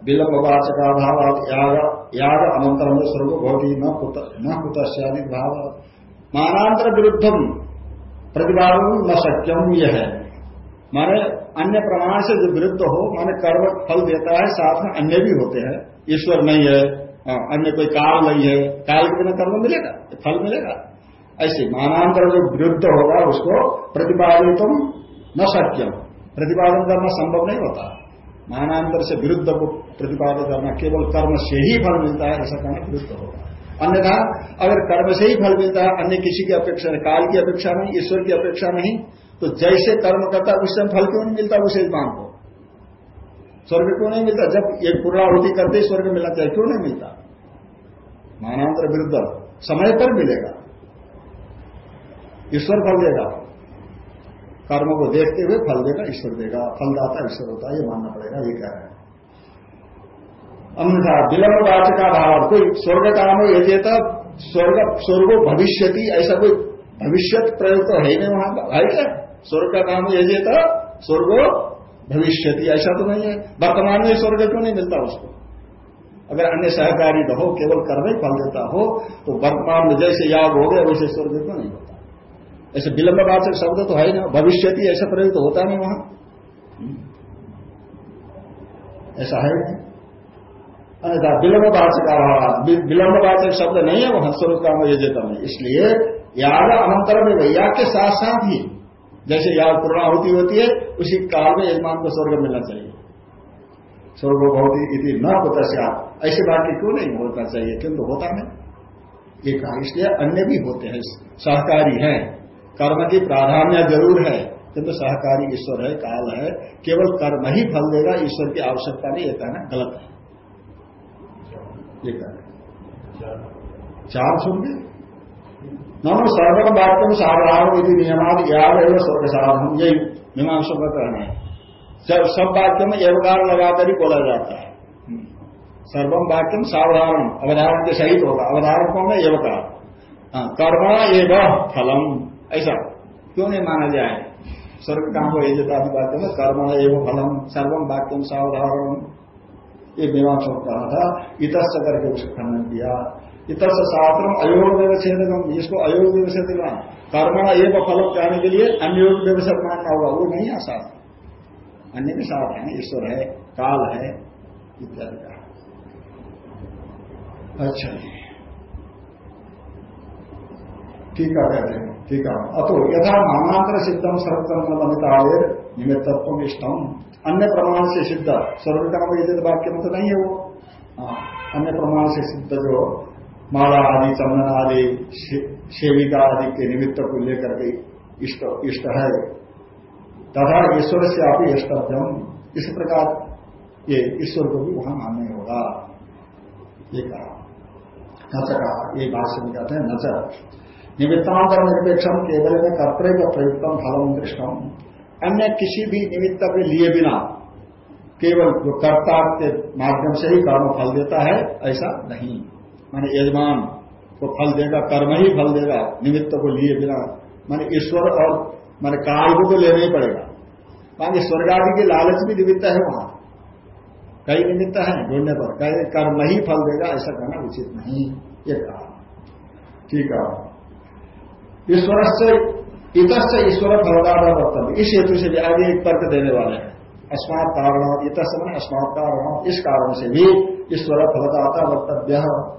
विलंब वाचका भाव याग याग अनंतरम स्वर्ग भवती न कुत भाव मानांतर विरुद्धम प्रतिपादन न सत्यम यह है। माने अन्य प्रमाण से जो विरुद्ध हो माने कर्म फल देता है साथ में अन्य भी होते हैं। ईश्वर नहीं है हाँ, अन्य कोई काल नहीं है काल के बिना कर्म मिलेगा फल मिलेगा। ऐसे मानांतर जो विरुद्ध होगा उसको प्रतिपादित न सत्यम प्रतिपादन करना संभव नहीं होता। मानांतर से विरुद्ध को प्रतिपादन करना केवल कर्म से ही फल मिलता है ऐसा कहना विरुद्ध होगा? अन्यथा अगर कर्म से ही फल मिलता है अन्य किसी की अपेक्षा नहीं काल की अपेक्षा नहीं ईश्वर की अपेक्षा नहीं तो जैसे कर्म करता है उस समय फल क्यों नहीं मिलता? उसे मान को स्वर्ग क्यों नहीं मिलता? जब ये पूर्णाहुति करते ही स्वर्ग मिलना चाहिए क्यों नहीं मिलता? मानांतर विरुद्ध। समय पर मिलेगा। ईश्वर फल देगा। कर्म को देखते हुए फल देगा, ईश्वर देगा। फलदाता ईश्वर होता है, ये मानना पड़ेगा, ये कह रहे हैं? अन्यथा विलंब वाच का भाव। कोई स्वर्ग काम ये देता, स्वर्ग, स्वर्गो भविष्य ऐसा कोई भविष्य प्रयोग तो है ही नहीं वहाँ का। है क्या? स्वर्ग का काम ये देता स्वर्गो भविष्य ऐसा तो नहीं है। वर्तमान में स्वर्ग क्यों नहीं मिलता उसको? अगर अन्य सहकारी हो, केवल कर्म ही फल देता हो तो वर्तमान में जैसे याद हो गया, वैसे स्वर्ग क्यों नहीं होता? ऐसे विलंबवाचक शब्द तो है ही ना भविष्य ऐसा प्रयोग तो होता नहीं वहाँ? ऐसा है नहीं। अन्यथा विलंबवाचक विलंबवाचक शब्द नहीं है वहाँ स्वरूप का यजेता में इसलिए याद अनंतर में याग के साथ साथ ही। जैसे याद पूर्णाहुति होती होती है, उसी काल में यजमान को स्वर्ग मिलना चाहिए। स्वर्ग बहुत इति न होता से आप ऐसे वाक्य क्यों नहीं होना चाहिए? किंतु होता नहीं ये कहा इसलिए अन्य भी होते हैं, सहकारी हैं। कर्म की प्राधान्य ज़रूर है, किंतु सहकारी ईश्वर है, काल है। केवल कर्म ही फल देगा, ईश्वर की आवश्यकता नहीं, ये कहना गलत है। ये कहना चार सुन गए नमो सर्वक वाक्य में साधारण यदि नियमाद याद है स्वर्ग साधन यही मीमांसों का कहना है। जब सब वाक्य में एवकार लगाकर ही बोला जाता है। सर्वम वाक्यम सावधारण अवधारण के सहित होगा। अवधारण कौन है? एवकार हाँ, कर्मा एवं फलम। ऐसा। क्यों नहीं माना जाए? स्वर्ग काम को एजता वाक्य में कर्म एवं फलम सर्वम वाक्यम सावधारण ये मीमांसा कहा था। इतस करके उसका खंडन किया। इतर से शास्त्र अयोग व्यवच्छेदकम इसको अयोग व्यवच्छेद कर्मण एक फल कहने के लिए अन्योग व्यवच्छेद मानना होगा। वो नहीं है साथ अन्य के साथ है ईश्वर है काल है इत्यादि का। अच्छा जी। ठीक है कहते हैं ठीक है। अतो यथा नामांतर सिद्धम सर्वकर्म बनितावे निमित्तत्व इष्टम अन्य प्रमाण से सिद्ध। सर्वकर्म यदि वाक्य में तो नहीं है वो। हाँ, अन्य प्रमाण से सिद्ध जो माला आदि, चंदन आदि सेविका आदि के निमित्त को लेकर के इष्ट इष्ट है। तथा ईश्वर से आप इष्टभ्यम इस प्रकार ये ईश्वर को भी वहाँ मानने होगा। ये कहा। नच कहा। ये भाष्य में कहते हैं नच निमित्तांतर निरपेक्षम केवल में कर्तव्य का प्रयुक्तम फलम दृष्टम। अन्य किसी भी निमित्त के लिए बिना केवल जो कर्ता के माध्यम से ही कर्म फल देता है, ऐसा नहीं। माने यजमान को फल देगा, कर्म ही फल देगा, निमित्त को लिए बिना। माने ईश्वर और, माने काल को तो लेना ही पड़ेगा। बाकी स्वर्ग आदि की लालच भी निमित्त है वहाँ। कई निमित्त है ढूँढने पर। कई कर्म ही फल देगा, ऐसा कहना उचित नहीं। ये कहा। ठीक है। ईश्वर से इतर से ईश्वर फलदार वक्तव्य इस हेतु से भी आगे एक तर्क देने वाले हैं। अस्मात कारण इतर समय अस्मात कारण इस कारण से भी ईश्वर फलदाता वक्तव्य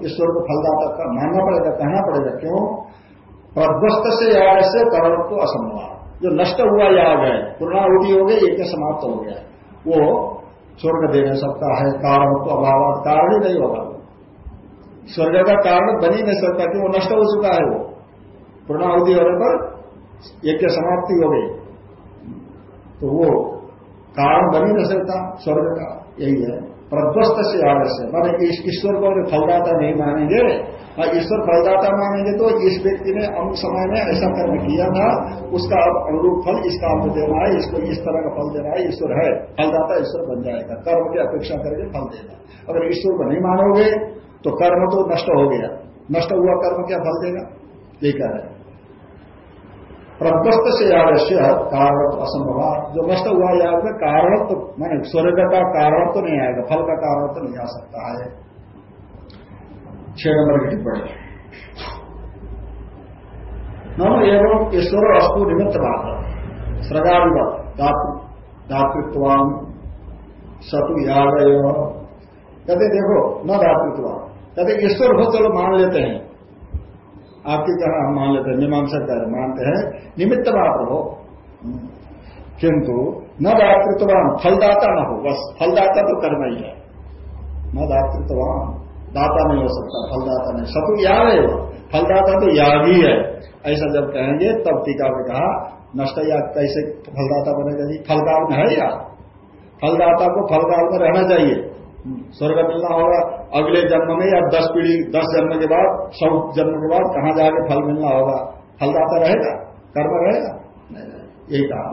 ईश्वर को फलदाता का मानना पड़ेगा, कहना पड़ेगा, क्यों? प्रध्वस्त से याग से करण को असंभव जो नष्ट हुआ याग है, पूर्णाहुति हो गई, एक समाप्त हो गया। वो स्वर्ग दे नहीं सकता है, कारण तो अभाव, कारण ही नहीं होगा। स्वर्ग का कारण बन ही नहीं सकता कि वो नष्ट हो चुका है वो। पूर्णाहुति होने पर एक समाप्ति हो गई। तो वो कारण बन ही नहीं सकता, स्वर्ग का, यही है। प्रध्वस्त से आवश्य माने ईश्वर को अगर फलदाता नहीं मानेंगे और ईश्वर फलदाता मानेंगे तो इस व्यक्ति ने अमुक समय में ऐसा कर्म किया था, उसका अब अनुरूप फल इस काम में देना है, इसको इस तरह का फल देना है, ईश्वर है। फलदाता ईश्वर बन जाएगा। कर्म की अपेक्षा करके फल देगा अगर ईश्वर को नहीं मानोगे तो कर्म तो नष्ट हो गया। नष्ट हुआ कर्म क्या फल देगा? ये कह रहे हैं। प्रध्वस्त से आवश्य कारण तो असंभव जो नष्ट हुआ याग में कारण तो मैंने स्वर्ग का कारण तो नहीं आएगा, फल का कारण तो नहीं आ सकता है। छह नंबर की टिप्पणी। नम एवं ईश्वर अस्तु निमित्त बात सृगादिवत दातृत्वान सतु याग कहते देखो, न दातृत्व कहते ईश्वर हो चलो मान लेते हैं। आपकी कहा हम मान लेते हैं मीमांसा कर मानते हैं निमित्त मात्र हो। किंतु न दातृत्वान फलदाता न हो, बस फलदाता तो कर्म ही है। न दातृत्वान दाता नहीं हो सकता, फलदाता नहीं। सतु याद है, फलदाता तो याद ही है। ऐसा जब कहेंगे, तब टीका में कहा, नष्ट या कैसे फलदाता बनेगा जी? में है या फलदाता को फलकाल में रहना चाहिए। स्वर्ग मिलना होगा। अगले जन्म में या दस पीढ़ी, दस जन्म के बाद सौ जन्म के बाद कहाँ जाके फल मिलना होगा? फलदाता रहेगा? कर्म रहेगा? यही कहा।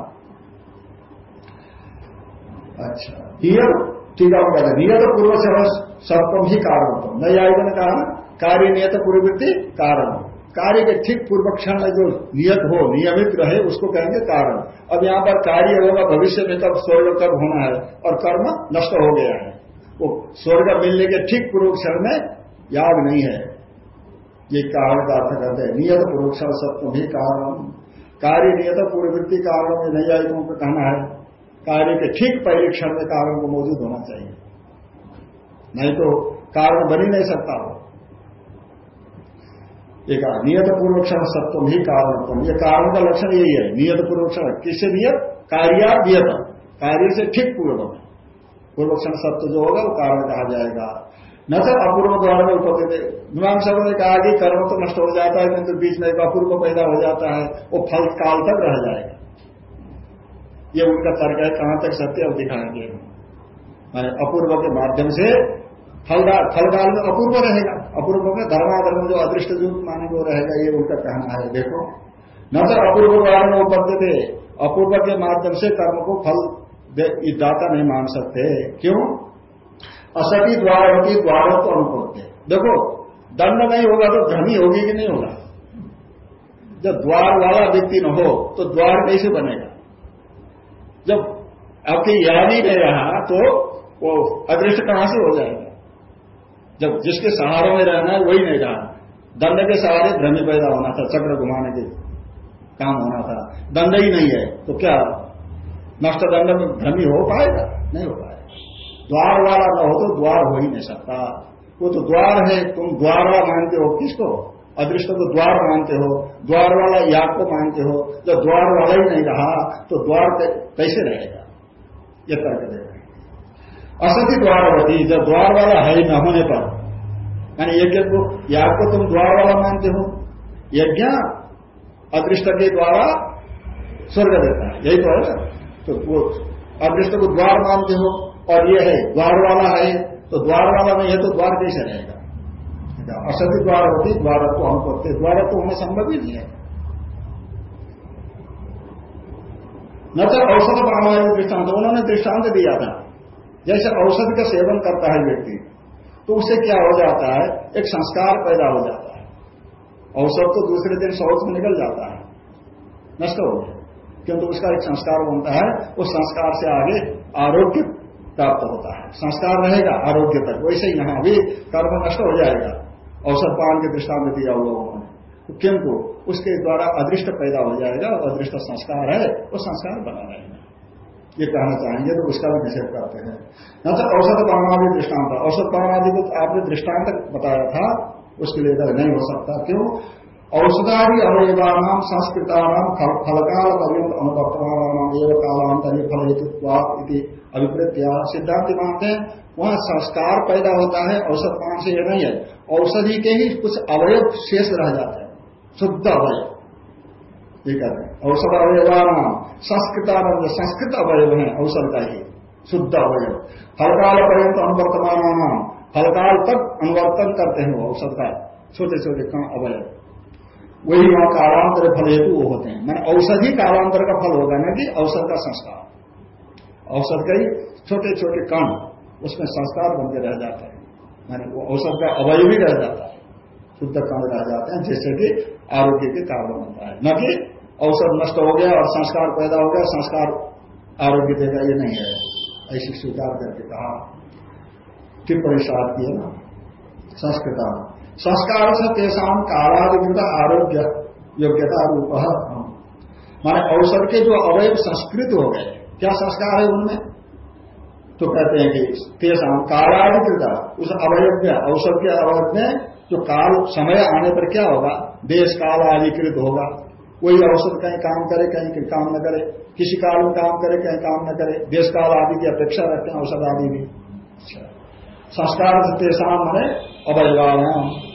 अच्छा नियत टीका में नियत पूर्व से सप्तम ही कारण होता नई आयुध ने कहा, कार्य नियत पूर्ववृत्ति कारण कार्य के ठीक पूर्व क्षण में जो नियत हो, नियमित रहे, उसको कहेंगे कारण। अब यहाँ पर कार्य होगा, भविष्य में तब स्वर्ग कब होना है, और कर्म नष्ट हो गया है। वो स्वर्ग मिलने के ठीक पूर्व क्षण में याद नहीं है। ये कारण का अर्थ करते हैं। नियत पूर्वक्षण सत्व भी कारण। कार्य नियत पूर्ववृत्ति कारण में नहीं आए को कहना है। कार्य के ठीक पहले क्षण में कारण को मौजूद होना चाहिए। नहीं तो कारण बन ही नहीं सकता हो एक नियत पूर्वक्षण सत्व ही कारण ये कारण का लक्षण यही है। नियत पूर्वक्षण किससे नियत? कार्या कार्य से ठीक पूर्व में पूर्व क्षण सत्य जो होगा वो कारण कहा जाएगा। न सर अपूर्व द्वारा में उपकृत मीमांसा ने कहा कि कर्म तो नष्ट हो जाता है किंतु बीच में एक अपूर्व पैदा हो जाता है, वो फल काल तक रह जाएगा। ये उनका तर्क है, कहाँ तक सत्य अब दिखाएँगे। मैंने अपूर्व के माध्यम से फल फल काल में अपूर्व रहेगा। अपूर्व में धर्माधर्म जो अदृष्ट जो माने वो रहेगा, ये उनका कहना है। देखो, न तो अपूर्व कारण उपलब्ध थे अपूर्व के माध्यम से कर्म को फल दाता नहीं मान सकते। क्यों? असती द्वार होती, द्वार तो अनुपलब्ध देखो, दंड नहीं होगा तो भ्रमी होगी कि नहीं होगा? जब द्वार वाला व्यक्ति न हो तो द्वार कैसे बनेगा? जब आपकी याद ही नहीं रहा तो वो अदृष्ट कहाँ से हो जाएगा? जब जिसके सहारों में रहना है, वही नहीं रहा। दंड के सहारे भ्रमी पैदा होना था, चक्र घुमाने के काम होना था। दंड ही नहीं है तो क्या नष्ट दंड में भ्रमी हो पाएगा, नहीं हो पाएगा। द्वार वाला न हो तो द्वार हो ही नहीं सकता। वो तो द्वार है, तुम द्वार वाला मानते हो, किसको? अदृष्ट को द्वार मानते हो, द्वार वाला याद को मानते हो। जब द्वार वाला ही नहीं रहा तो द्वार कैसे रहेगा? ये तर्क दे असति द्वार होती, जब द्वार वाला है न होने पर। यानी यज्ञ को, याग को तुम द्वार वाला मानते हो। यज्ञ अदृष्ट के द्वारा स्वर्ग देता है। यही तो है। तो वो अदृष्ट को द्वार मानते हो, और ये है, द्वार वाला है तो द्वार वाला नहीं है तो द्वार कैसे रहेगा? असति द्वार होती, द्वार तो हम करते द्वार तो हमें संभव ही नहीं है। न तो औषध प्राणायाम दृष्टांत, उन्होंने दृष्टांत दिया था। जैसे औषध का सेवन करता है व्यक्ति तो उससे क्या हो जाता है? एक संस्कार पैदा हो जाता है। औषध तो दूसरे दिन शौच में निकल जाता है। नष्ट हो गया। किंतु उसका एक संस्कार बनता है, उस संस्कार से आगे आरोग्य प्राप्त होता है। संस्कार रहेगा आरोग्य तक। वैसे ही यहाँ भी कर्म नष्ट हो जाएगा। औषध पान के दृष्टांत दिया हुआ उन्होंने। किंतु उसके द्वारा अदृष्ट पैदा हो जाएगा अदृष्ट संस्कार है, वो संस्कार बना रहेगा। ये कहना चाहेंगे तो उसका भी निषेध करते हैं। न तो औषध पाणादि दृष्टांत। औषध पाणादि को आपने दृष्टांत बताया था, उसके लिए नहीं हो सकता। क्यों? औषधादि अवयवान संस्कृतानाम फलकाल पर्यंत अनुवर्तमान एवं कालांतरी फल हेतु अभिप्रेत्या सिद्धांत मानते हैं वहाँ संस्कार पैदा होता है, औषध पान से यह नहीं है। औषधि के ही कुछ अवयव शेष रह जाते हैं। शुद्ध अवयव। ये कहते हैं, औषध अवयवान संस्कृतानंद संस्कृत अवयव है, औषध का ही, शुद्ध अवयव। फलकाल पर्यंत अनुवर्तमान फलकाल तक अनुवर्तन करते हैं वो औषध का छोटे छोटे कण अवयव। वही वहाँ कालांतर फल हेतु वो होते हैं। मैंने औषधि कालांतर का फल होगा ना कि औषध का संस्कार। औषध का ही छोटे छोटे कण उसमें संस्कार बनते रह जाते हैं। मैंने वो औषध का अवय भी रह जाता है। शुद्ध कण रह जाते हैं, जैसे कि आरोग्य के कारण बनता है। न कि औषध नष्ट हो गया और संस्कार पैदा हो गया, संस्कार आरोग्य देगा, ये नहीं है। ऐसी स्वीकार करके कहा, टिप्पणी साथ की है ना, संस्कृत संस्कार से तेसाम कालाधिकृत आरोग्य योग्यता रूप। माने औषध के जो अवयव संस्कृत हो गए, क्या संस्कार है उनमें? तो कहते हैं कि तेसाम कालाधिकृत उस अवयव में औषध के अवयव में जो काल, समय आने पर क्या होगा? देश काल अधिकृत होगा। कोई औषध कहीं काम करे, कहीं काम न करे। किसी काल में काम करे, कहीं काम न करे। देश काल आदि की अपेक्षा रखते हैं औषध आदि भी संस्कार तेसाम मैंने अवयवायाम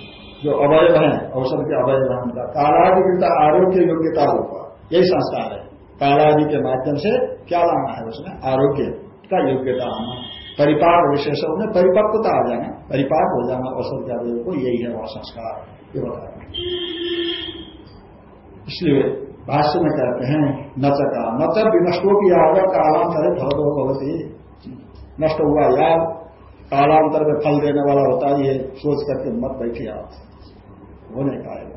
जो अवयव है औषध के अवयव उनका कालाधिकृत आरोग्य योग्यता रूप। यही संस्कार है। कालादि के माध्यम से क्या लाना है उसमें? आरोग्य का योग्यता आना परिपाक विशेष में परिपक्वता आ जाना, परिपाक हो जाना औषध के अवयव को यही है वह संस्कार। ये बताया। इसलिए भाष्य में कहते हैं नचका नच विनष्टो की आगे कालांतर भगवत भगवती नष्ट हुआ याद, कालांतर में फल देने वाला होता है ये सोच करके मत बैठिए आप वो नहीं पाएगा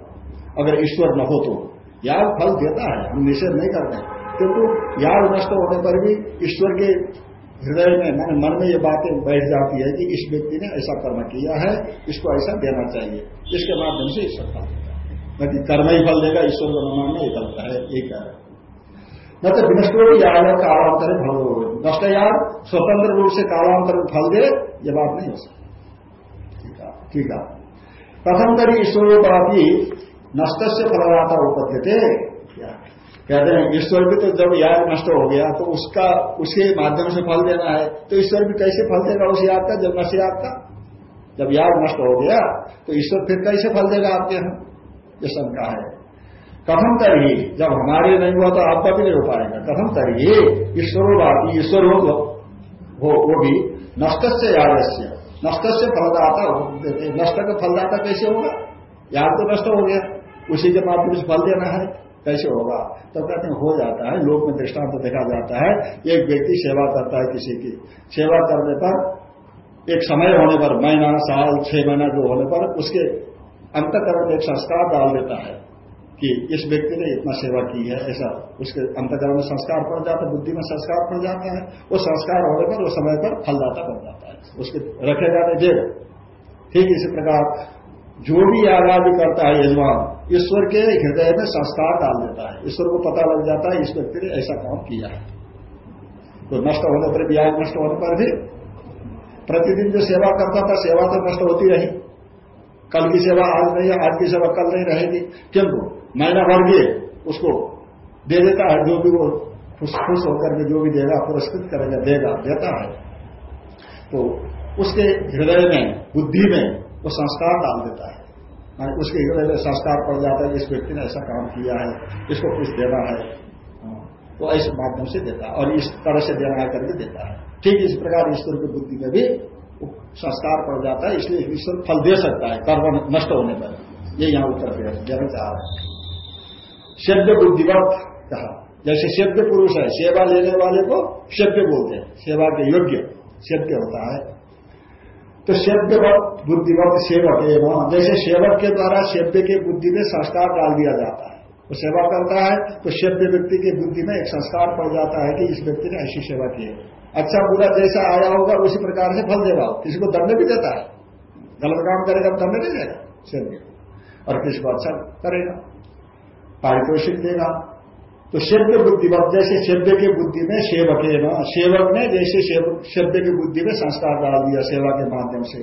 अगर ईश्वर न हो तो। याग फल देता है, हम निषेध नहीं करते। किंतु याग नष्ट होने पर भी ईश्वर के हृदय में, मैंने, मन में ये बातें बैठ जाती है कि इस व्यक्ति ने ऐसा कर्म किया है, इसको ऐसा देना चाहिए। इसके माध्यम से ईश्वर देगा बाकी कर्म ही फल देगा, ईश्वर को न मानने ये गलत है। एक है। न तो विनष्टो याग कालांतर फल। हो नष्ट याग स्वतंत्र रूप से कालांतर फल दे, ये बात नहीं हो सकती। ठीक है। प्रथम करी ईश्वर बाकी नष्ट से फलदाता उपद्य थे कहते हैं ईश्वर भी तो जब याद नष्ट हो गया तो उसका उसके माध्यम से फल देना है तो ईश्वर भी कैसे फल देगा उस याद का जब नष्ट याद का? जब याद नष्ट हो गया तो ईश्वर फिर कैसे फल देगा आपके यहाँ? ये शंका है। कथम करिए जब हमारे नहीं हुआ तो आपका भी नहीं हो पाएगा। कथम करिए ईश्वरों बात ईश्वर हो तो वो, वो भी नष्ट से यागस्य नष्ट से फलदाता नष्ट का फलदाता कैसे होगा? याद तो नष्ट हो गया। उसी के माध्यम से फल देना है, कैसे होगा? तो कहते हैं, हो जाता है। लोक में दृष्टांत तो देखा जाता है। एक व्यक्ति सेवा करता है किसी की। सेवा करने पर एक समय होने पर, महीना, साल, छह महीना जो होने पर, उसके अंतकरण एक संस्कार डाल देता है कि इस व्यक्ति ने इतना सेवा की है, ऐसा। उसके अंतकरण में संस्कार पड़ जाता है, बुद्धि में संस्कार पड़ जाता है। वो संस्कार होने पर, वो समय पर फलदाता बन जाता है। उसके रखेगा नहीं जेब ठीक इसी प्रकार जो भी आगामी करता है यजमान, ईश्वर के हृदय में संस्कार डाल देता है। ईश्वर को पता लग जाता है, इस व्यक्ति ने ऐसा काम किया है। तो नष्ट होने पर ब्याज नष्ट होने पर भी, प्रतिदिन जो सेवा करता था, सेवा तो नष्ट होती रही। कल की सेवा आज नहीं, आज की सेवा कल नहीं रहेगी। किंतु महीना भर के उसको दे देता है, जो भी वो खुश खुश होकर के जो भी देगा, पुरस्कृत करेगा, देगा, देता है। तो उसके हृदय में बुद्धि में वो संस्कार डाल देता है। उसके हृदय में संस्कार पड़ जाता है इस व्यक्ति ने ऐसा काम किया है इसको कुछ देना है। हाँ, तो ऐसे माध्यम से देता है और इस तरह से देना है करके देता है। ठीक इस प्रकार ईश्वर की बुद्धि में भी संस्कार पड़ जाता है इसलिए ईश्वर फल दे सकता है कर्म नष्ट होने पर। ये यहाँ उत्तर देना चाह रहा है बुद्धिवत कहा। जैसे सेव्य पुरुष है सेवा लेने वाले को सेव्य बोलते हैं सेवा के योग्य। सेव्य होता है। तो सेव्यवत बुद्धिवत सेवक एवं जैसे सेवक के द्वारा सेव्य के बुद्धि में संस्कार डाल दिया जाता है। वो सेवा करता है तो सेव्य व्यक्ति की बुद्धि में एक संस्कार पड़ जाता है कि इस व्यक्ति ने ऐसी सेवा की है। अच्छा बुरा जैसा आया होगा, उसी प्रकार से फल देगा। किसी को दंड भी देता है। गलत काम करेगा तो दंड नहीं देगा। सेव्य और किसी को अच्छा करेगा। पारितोषिक देगा। तो सेव्य बुद्धि, जैसे सेव्य की बुद्धि में सेवक ना, सेवक ने जैसे सेव्य की बुद्धि में संस्कार डाल दिया सेवा के माध्यम से।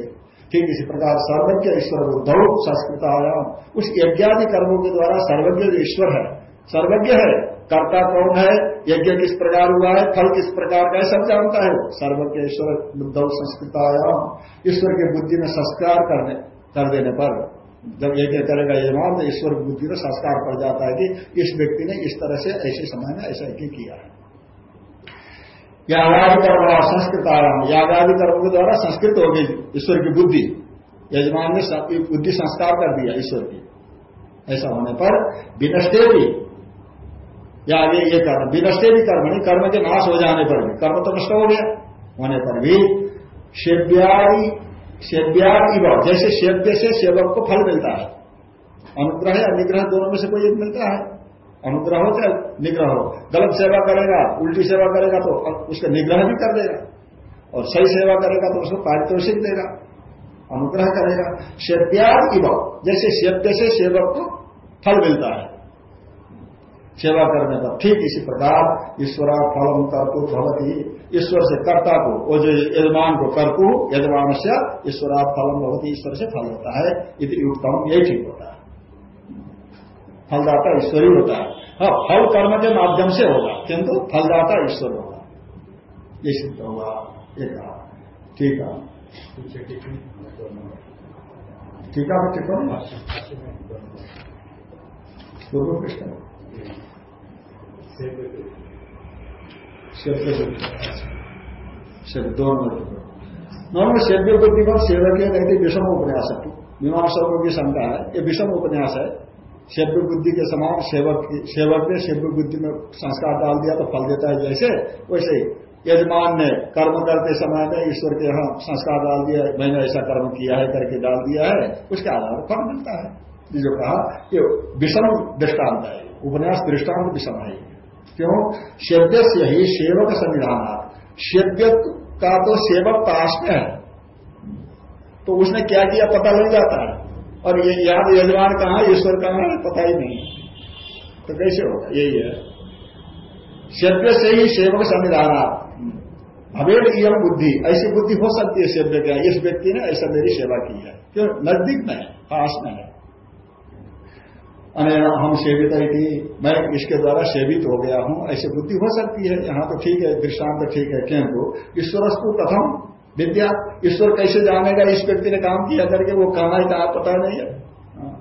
ठीक इसी प्रकार सर्वज्ञ ईश्वर बुद्धौ संस्कृतायाम उस यज्ञादि कर्मों के द्वारा सर्वज्ञ जो ईश्वर है, सर्वज्ञ है, कर्ता कौन है, यज्ञ किस प्रकार हुआ है, फल किस प्रकार का है, सब जानता है सर्वज्ञ ईश्वर बुद्धौ संस्कृतायाम ईश्वर की बुद्धि में संस्कार करने कर देने पर। जब यज्ञ करेगा यजमान तो ईश्वर बुद्धि में संस्कार पड़ जाता है कि इस व्यक्ति ने इस तरह से ऐसे समय में ऐसा यज्ञ किया है? यागादि कर्म संस्कृत आराम यागादि कर्म के द्वारा संस्कृत होगी ईश्वर की बुद्धि। यजमान ने बुद्धि संस्कार कर दिया ईश्वर की। ऐसा होने पर विनष्टे भी। या आगे ये कर्म विनष्टे भी कर्म नहीं, कर्म के नाश हो जाने पर भी। कर्म तो नष्ट हो गया। होने पर भी शिव्यादि सेव्या इव जैसे सेव्य से सेवक को फल मिलता है। अनुग्रह या निग्रह दोनों में से कोई एक मिलता है। अनुग्रह हो चाहे निग्रह हो। गलत सेवा करेगा, उल्टी सेवा करेगा तो उसका निग्रह भी कर देगा। और सही सेवा करेगा तो उसको पारितोषिक देगा। अनुग्रह करेगा। सेव्या इव जैसे सेव्य से सेवक को फल मिलता है। सेवा करने पर ठीक इसी प्रकार ईश्वरा फलम कर्तु भवती। ईश्वर से कर्ता को वो जो यजमान को कर्तु यजमान से ईश्वरा फलम भवती ईश्वर से फल होता है। यदि उत्तम यही ठीक होता है। फलदाता ईश्वर ही होता है। हाँ फल कर्म के माध्यम से होगा किंतु फलदाता ईश्वर होगा। ये सिद्ध होगा ये कहा। ठीक है। ठीक है टिप्पणी? पूर्व कृष्ण नॉर्मल सेव्य बुद्धि पर सेवक कहते विषम उपन्यास है। मीमांसा को शंका है, ये विषम उपन्यास है। सेव्य बुद्धि के समान सेवक सेवक ने सेव्य बुद्धि में संस्कार डाल दिया तो फल देता है जैसे, वैसे यजमान ने कर्म करते समय में ईश्वर के यहाँ संस्कार डाल दिया, मैंने ऐसा कर्म किया है, करके डाल दिया है, उसके आधार फल मिलता है। जो कहा कि विषम दृष्टांत है। उपन्यास दृष्टांत विषम है। क्यों? सेव्य से ही सेवक संविधान सेव्य का तो सेवक पास में है। तो उसने क्या किया? पता लग जाता है। और ये याद यजमान कहा ईश्वर कहा है? पता ही नहीं तो कैसे होगा? यही है। सेव्य से ही सेवक संविधान भवेद एवं बुद्धि। ऐसी बुद्धि हो सकती है सेव्य क्या? इस व्यक्ति ने ऐसा मेरी सेवा की है। क्यों? नज़दीक में है, पास में है। अनैना हम सेवित थी मैं इसके द्वारा सेवित हो गया हूँ ऐसी बुद्धि हो सकती है। यहाँ तो ठीक है दृष्टांत तो ठीक है क्योंकि ईश्वरस्तु प्रथम विद्या। ईश्वर कैसे जानेगा इस व्यक्ति ने काम किया करके वो कहना ही कहा पता नहीं है। हाँ।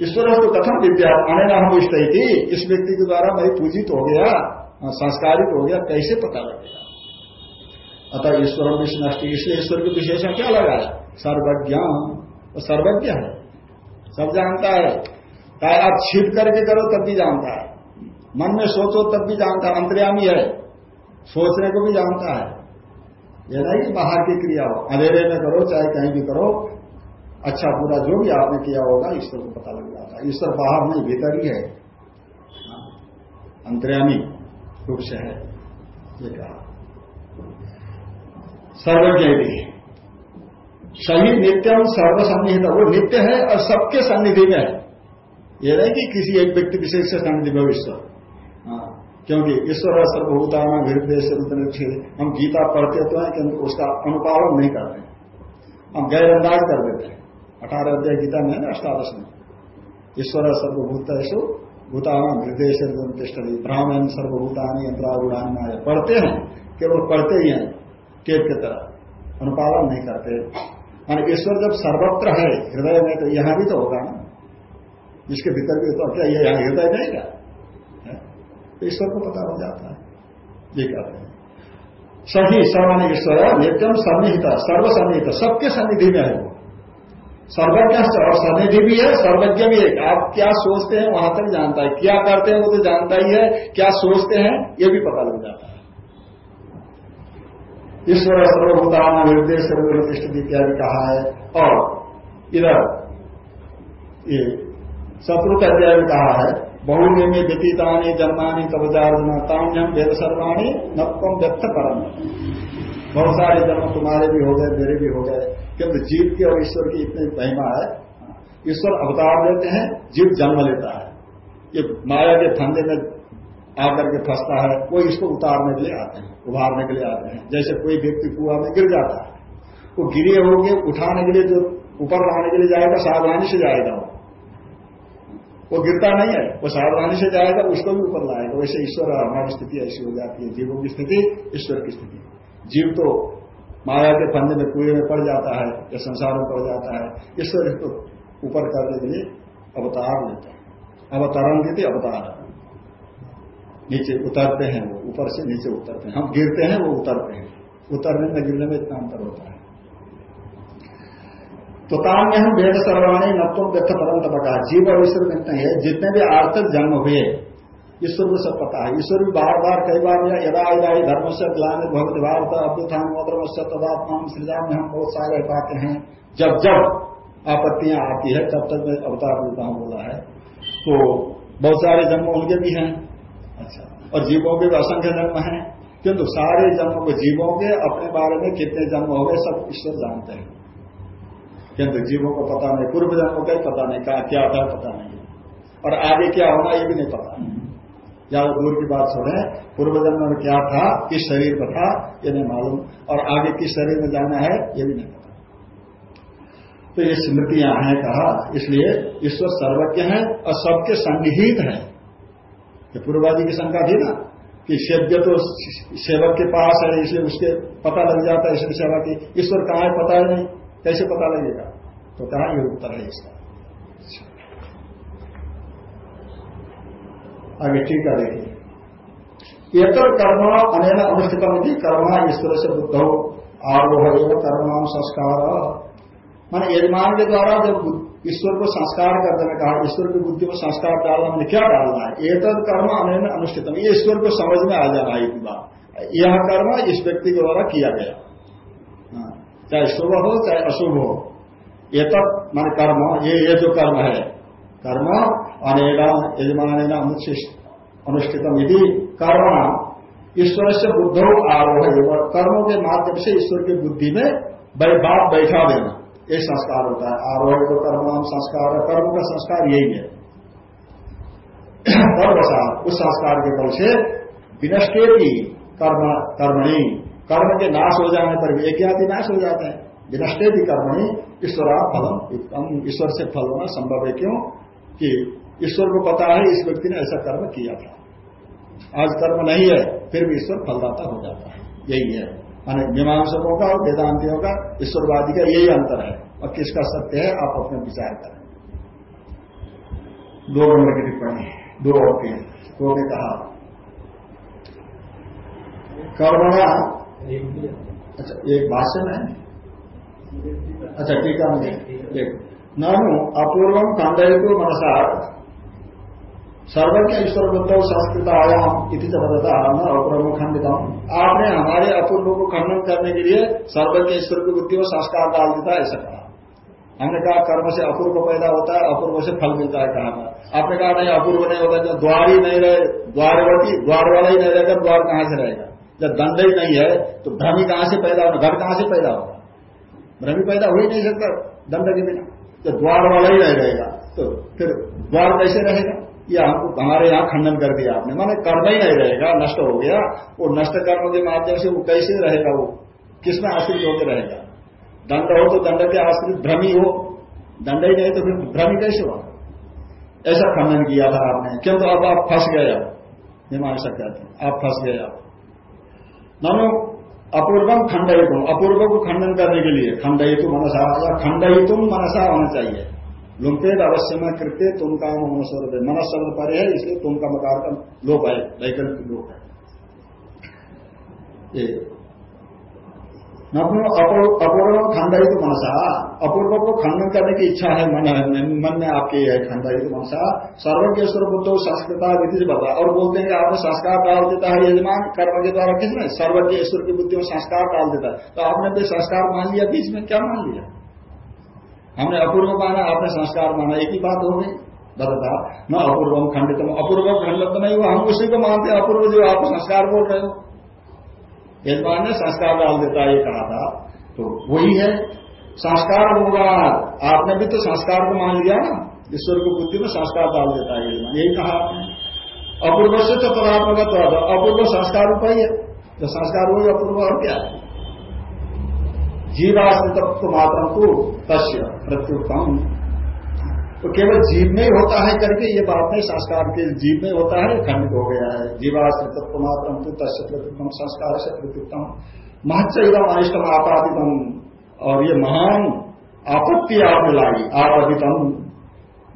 ईश्वरस्तु कथम विद्या अनैना हम इष्ट थी इस व्यक्ति के द्वारा मैं पूजित हो गया हाँ, संस्कारित हो गया कैसे पता लगेगा? अतः ईश्वर नष्टि इसलिए ईश्वर की विशेषण क्या लगा है सर्वज्ञ सर्वज्ञ है। सब जानता है। चाहे आप छिप करके करो, तब भी जानता है। मन में सोचो, तब भी जानता है। अंतर्यामी है। सोचने को भी जानता है। यह नहीं बाहर की क्रिया हो। अंधेरे में करो, चाहे कहीं भी करो। अच्छा पूरा जो भी आपने किया होगा, ईश्वर को पता लग जाता है। ईश्वर बाहर नहीं, भीतर ही है। अंतर्यामी रूप से है। ये कहा। सर्वज्ञ भी सही नित्यम सर्वसन्निहित। वो नित्य है और सबके सन्निधि में है। ये नहीं कि किसी एक व्यक्ति विशेष से में ईश्वर हाँ। क्योंकि ईश्वर सर्वभूताना विरुद्ध हम गीता पढ़ते तो हैं किंतु उसका अनुपालन नहीं करते। हम गैर अंदाज कर देते हैं। अठारह अध्याय गीता में है अष्टादश में। ईश्वर सर्वभूत ऐसो भूतान हृदय से ब्राह्मण सर्वभूतानी यंत्रारूढ़ान पढ़ते हैं केवल पढ़ते ही हैं टेप की तरह। अनुपालन नहीं करते। मान ईश्वर जब सर्वत्र है हृदय में तो यहाँ भी तो होगा ना। इसके भीतर भी तो क्या ये यहाँ हृदय नहीं क्या? तो ईश्वर को पता हो जाता है। ये कहते हैं? सही सर्वानी ईश्वर नित्यम सन्निहित सर्वसन्निहित सबके सन्निधि में है वो। सर्वज्ञ और सनिधि भी है सर्वज्ञ भी है आप क्या सोचते हैं वहाँ तक जानता है। क्या करते हैं वो तो जानता ही है। क्या सोचते हैं ये भी पता लग जाता है। ईश्वर सर्वभूतान निर्देश सर्वप्रतिष्ठित इत्यादि कहा है। और इधर ये शत्रु अध्याय कहा है बहुने में व्यतीतानी, जन्मानी कवचार्जना ताम्यम वेद सर्वाणी नत्म व्यक्त परम बहुत सारे जन्म तुम्हारे भी हो गए, मेरे भी हो गए, किंतु जीव की और ईश्वर की इतनी महिमा है। ईश्वर अवतार लेते हैं, जीव जन्म लेता है। ये माया के फंदे में आकर के फंसता है, वो इसको उतारने के लिए आते हैं, उभारने के लिए आते हैं। जैसे कोई व्यक्ति कुआ में गिर जाता है, वो गिरे होंगे, उठाने के लिए जो ऊपर लाने के लिए जाएगा, सावधानी से जाएगा वो। वो गिरता नहीं है। वो सावधानी से जाएगा, उसको भी ऊपर लाएगा। वैसे ईश्वर हमारी स्थिति ऐसी हो जाती है। जीवों की स्थिति, ईश्वर की स्थिति। जीव तो माया के फंदे में, कुएँ में पड़ जाता है, या संसार में पड़ जाता है। ईश्वर इसको ऊपर करने के लिए अवतार लेते हैं। अवतरण देते अवतार नीचे उतरते हैं वो, ऊपर से नीचे उतरते हैं। हम गिरते हैं, वो उतरते हैं। उतरने में, गिरने में इतना अंतर होता है। तो में हम वेद सर्वाणी नत्व व्यक्त परंत बका जीव और ईश्वर में है। जितने भी आर्थिक जन्म हुए, ईश्वर को सब पता है। ईश्वर भी बार बार, कई बार यदा यदा धर्म से ग्लान भगवत भारत अभ्युत्थान मोद्रम से तदात्मा श्रीराम में हम बहुत सारे पाते हैं। जब जब आपत्तियाँ आती है, तब तक मैं अवतार हूँ बोला है। तो बहुत सारे जन्म उनके भी हैं। अच्छा। और जीवों के भी असंख्य जन्म हैं। किंतु सारे जन्मों के जीवों के अपने बारे में कितने जन्म हो गए, सब ईश्वर जानते हैं। किंतु जीवों को पता नहीं पूर्व जन्मों का ही पता नहीं, कहा क्या था, पता नहीं। और आगे क्या होना ये भी नहीं पता। ज़्यादा दूर की बात छोड़े पूर्व जन्म में क्या था, किस शरीर में था, ये नहीं मालूम। और आगे किस शरीर में जाना है, ये भी नहीं पता। तो ये स्मृतियाँ हैं कहा, इसलिए ईश्वर सर्वज्ञ है और सबके संगीत है। ये पूर्वादि की शंका थी ना, कि सेव्य तो सेवक के पास है, इसलिए उसके पता लग जाता है, इसलिए सेवा की। ईश्वर कहा है, पता है नहीं। कैसे पता लगेगा? तो कहा ये उत्तर है इसका। आगे ठीक है, देखिए। एतर कर्म अनेन अनुष्ठित कर्म ईश्वर से बुद्ध हो आरोह कर्म संस्कार। मान यजमान के द्वारा जब ईश्वर को संस्कार करने में कहा ईश्वर की बुद्धि को संस्कार डालना, मैंने क्या डालना है? एतद कर्म अनेन अनुष्ठित ये ईश्वर को समझ में आ जाना है एक बात। यह कर्म इस व्यक्ति के द्वारा किया गया। चाहे शुभ हो, चाहे अशुभ हो। ये तब मान कर्म, ये ये जो कर्म है। कर्म अनेगा यजमान अनुष्ठितम यदि कर्म ईश्वर से बुद्धो आरोह कर्मों के माध्यम से ईश्वर की बुद्धि में बात बैठा देना। ये संस्कार होता है। आरोह तो कर्म संस्कार, कर्म का संस्कार यही है। कर्मसार उस संस्कार के बल से विनष्टे की कर्म, कर्मणी। कर्म के नाश हो जाने पर भी एक नाश हो जाते हैं। विनष्टे भी कर्मणी, ईश्वरा फलम ईश्वर से फल होना संभव है क्यों? कि ईश्वर को पता है, इस व्यक्ति ने ऐसा कर्म किया था। आज कर्म नहीं है, फिर भी ईश्वर फलदाता हो जाता है। यही है। माने मीमांसकों का और वेदांतियों का ईश्वरवादी का यही अंतर है। और किसका सत्य है? आप अपने विचार करें। दो नंबर की टिप्पणी दो और के ने कहा, कर्मणा अच्छा एक भाष्य में अच्छा टीका में एक ननु अपूर्वम खंडयतु मनसा। सर्वज्ञ ईश्वर बुद्ध संस्कृत आयाम इति बदता न अपूर्व खंडितम आपने हमारे अपूर्व को खंडन करने के लिए सर्वज्ञ ईश्वर की बुद्धि को संस्कार डाल देता है ऐसा कहा। हमने कहा, कर्म से अपूर्व पैदा होता है, अपूर्व से फल मिलता है, कहा आपने कहा, नहीं, अपूर्व नहीं होता जब द्वार ही नहीं रहे, द्वारवती द्वार वाला ही नहीं रहेगा, द्वार कहाँ से रहेगा? जब दंड ही नहीं है तो भ्रमी कहाँ से पैदा होगा घर कहाँ से पैदा होगा भ्रमी पैदा हो ही नहीं सकता दंड के बिना। जब द्वार वाला ही नहीं रहेगा तो फिर द्वार कैसे रहेगा? ये हमको हमारे यहाँ खंडन कर दिया आपने। माने कर्म ही नहीं रहेगा, नष्ट हो गया। वो नष्ट कर्म के माध्यम से वो कैसे रहेगा वो? किसमें आश्रित होकर रहेगा? दंड हो तो दंड के आश्रित भ्रमी हो दंड ही नहीं तो फिर भ्रमी कैसे हो ऐसा खंडन किया था आपने। क्यों? तो अब आप फंस गए अब मीमांसा कहते हैं। आप फंस गए अब ननो अपूर्वम खंडयितुम अपूर्व को खंडन करने के लिए, खंडयितु मनसा या खंडयितुम मनसा होना चाहिए। लुम्पेद अवश्य में कृत्य तुम काम मनस्वर मनस शब्द पर है, इसलिए तुम का मकार का लोप है वैकल्पिक लोप है। अपूर्व खंडयित मनसा। अपूर्व को खंडन करने की इच्छा है, मन है, मन में आपकी है खंडयित मनसा। सर्वज्ञेश्वर बुद्ध संस्कृता विधि से बता और बोलते हैं कि आपने संस्कार डाल देता है, यजमान कर्म के द्वारा किसने? सर्वज्ञ ईश्वर की बुद्धि में संस्कार डाल देता है। तो आपने भी संस्कार मान लिया, बीच में क्या मान लिया? हमने अपूर्व माना, आपने संस्कार माना। एक ही बात हो गई। बता, न अपूर्व खंडित अपूर्व खंडित नहीं हुआ। हम उसी को मानते अपूर्व जो आप संस्कार बोल रहे हो। यजमान ने संस्कार डाल देता ये कहा था। तो वही है। संस्कार होगा। आपने भी तो संस्कार को मान लिया ना। ईश्वर की बुद्धि में संस्कार डाल देता है यजमान यही कहा आपने। अपूर्व से तो पदात्मक अपूर्व संस्कार रूप ही। है जो संस्कार हुई अपूर्व और क्या है? जीवाश्रित मात्र को तस्य प्रत्युत्तम। तो केवल जीव में ही होता है करके ये बात नहीं, संस्कार के जीव में होता है खंडित हो गया है। जीवाश्रित मात्र तस्य प्रत्युत्तम संस्कार से प्रत्युत्तम महत्म अनिष्टम आपादितम। और ये महान आपत्ति आपने लाई आपदितम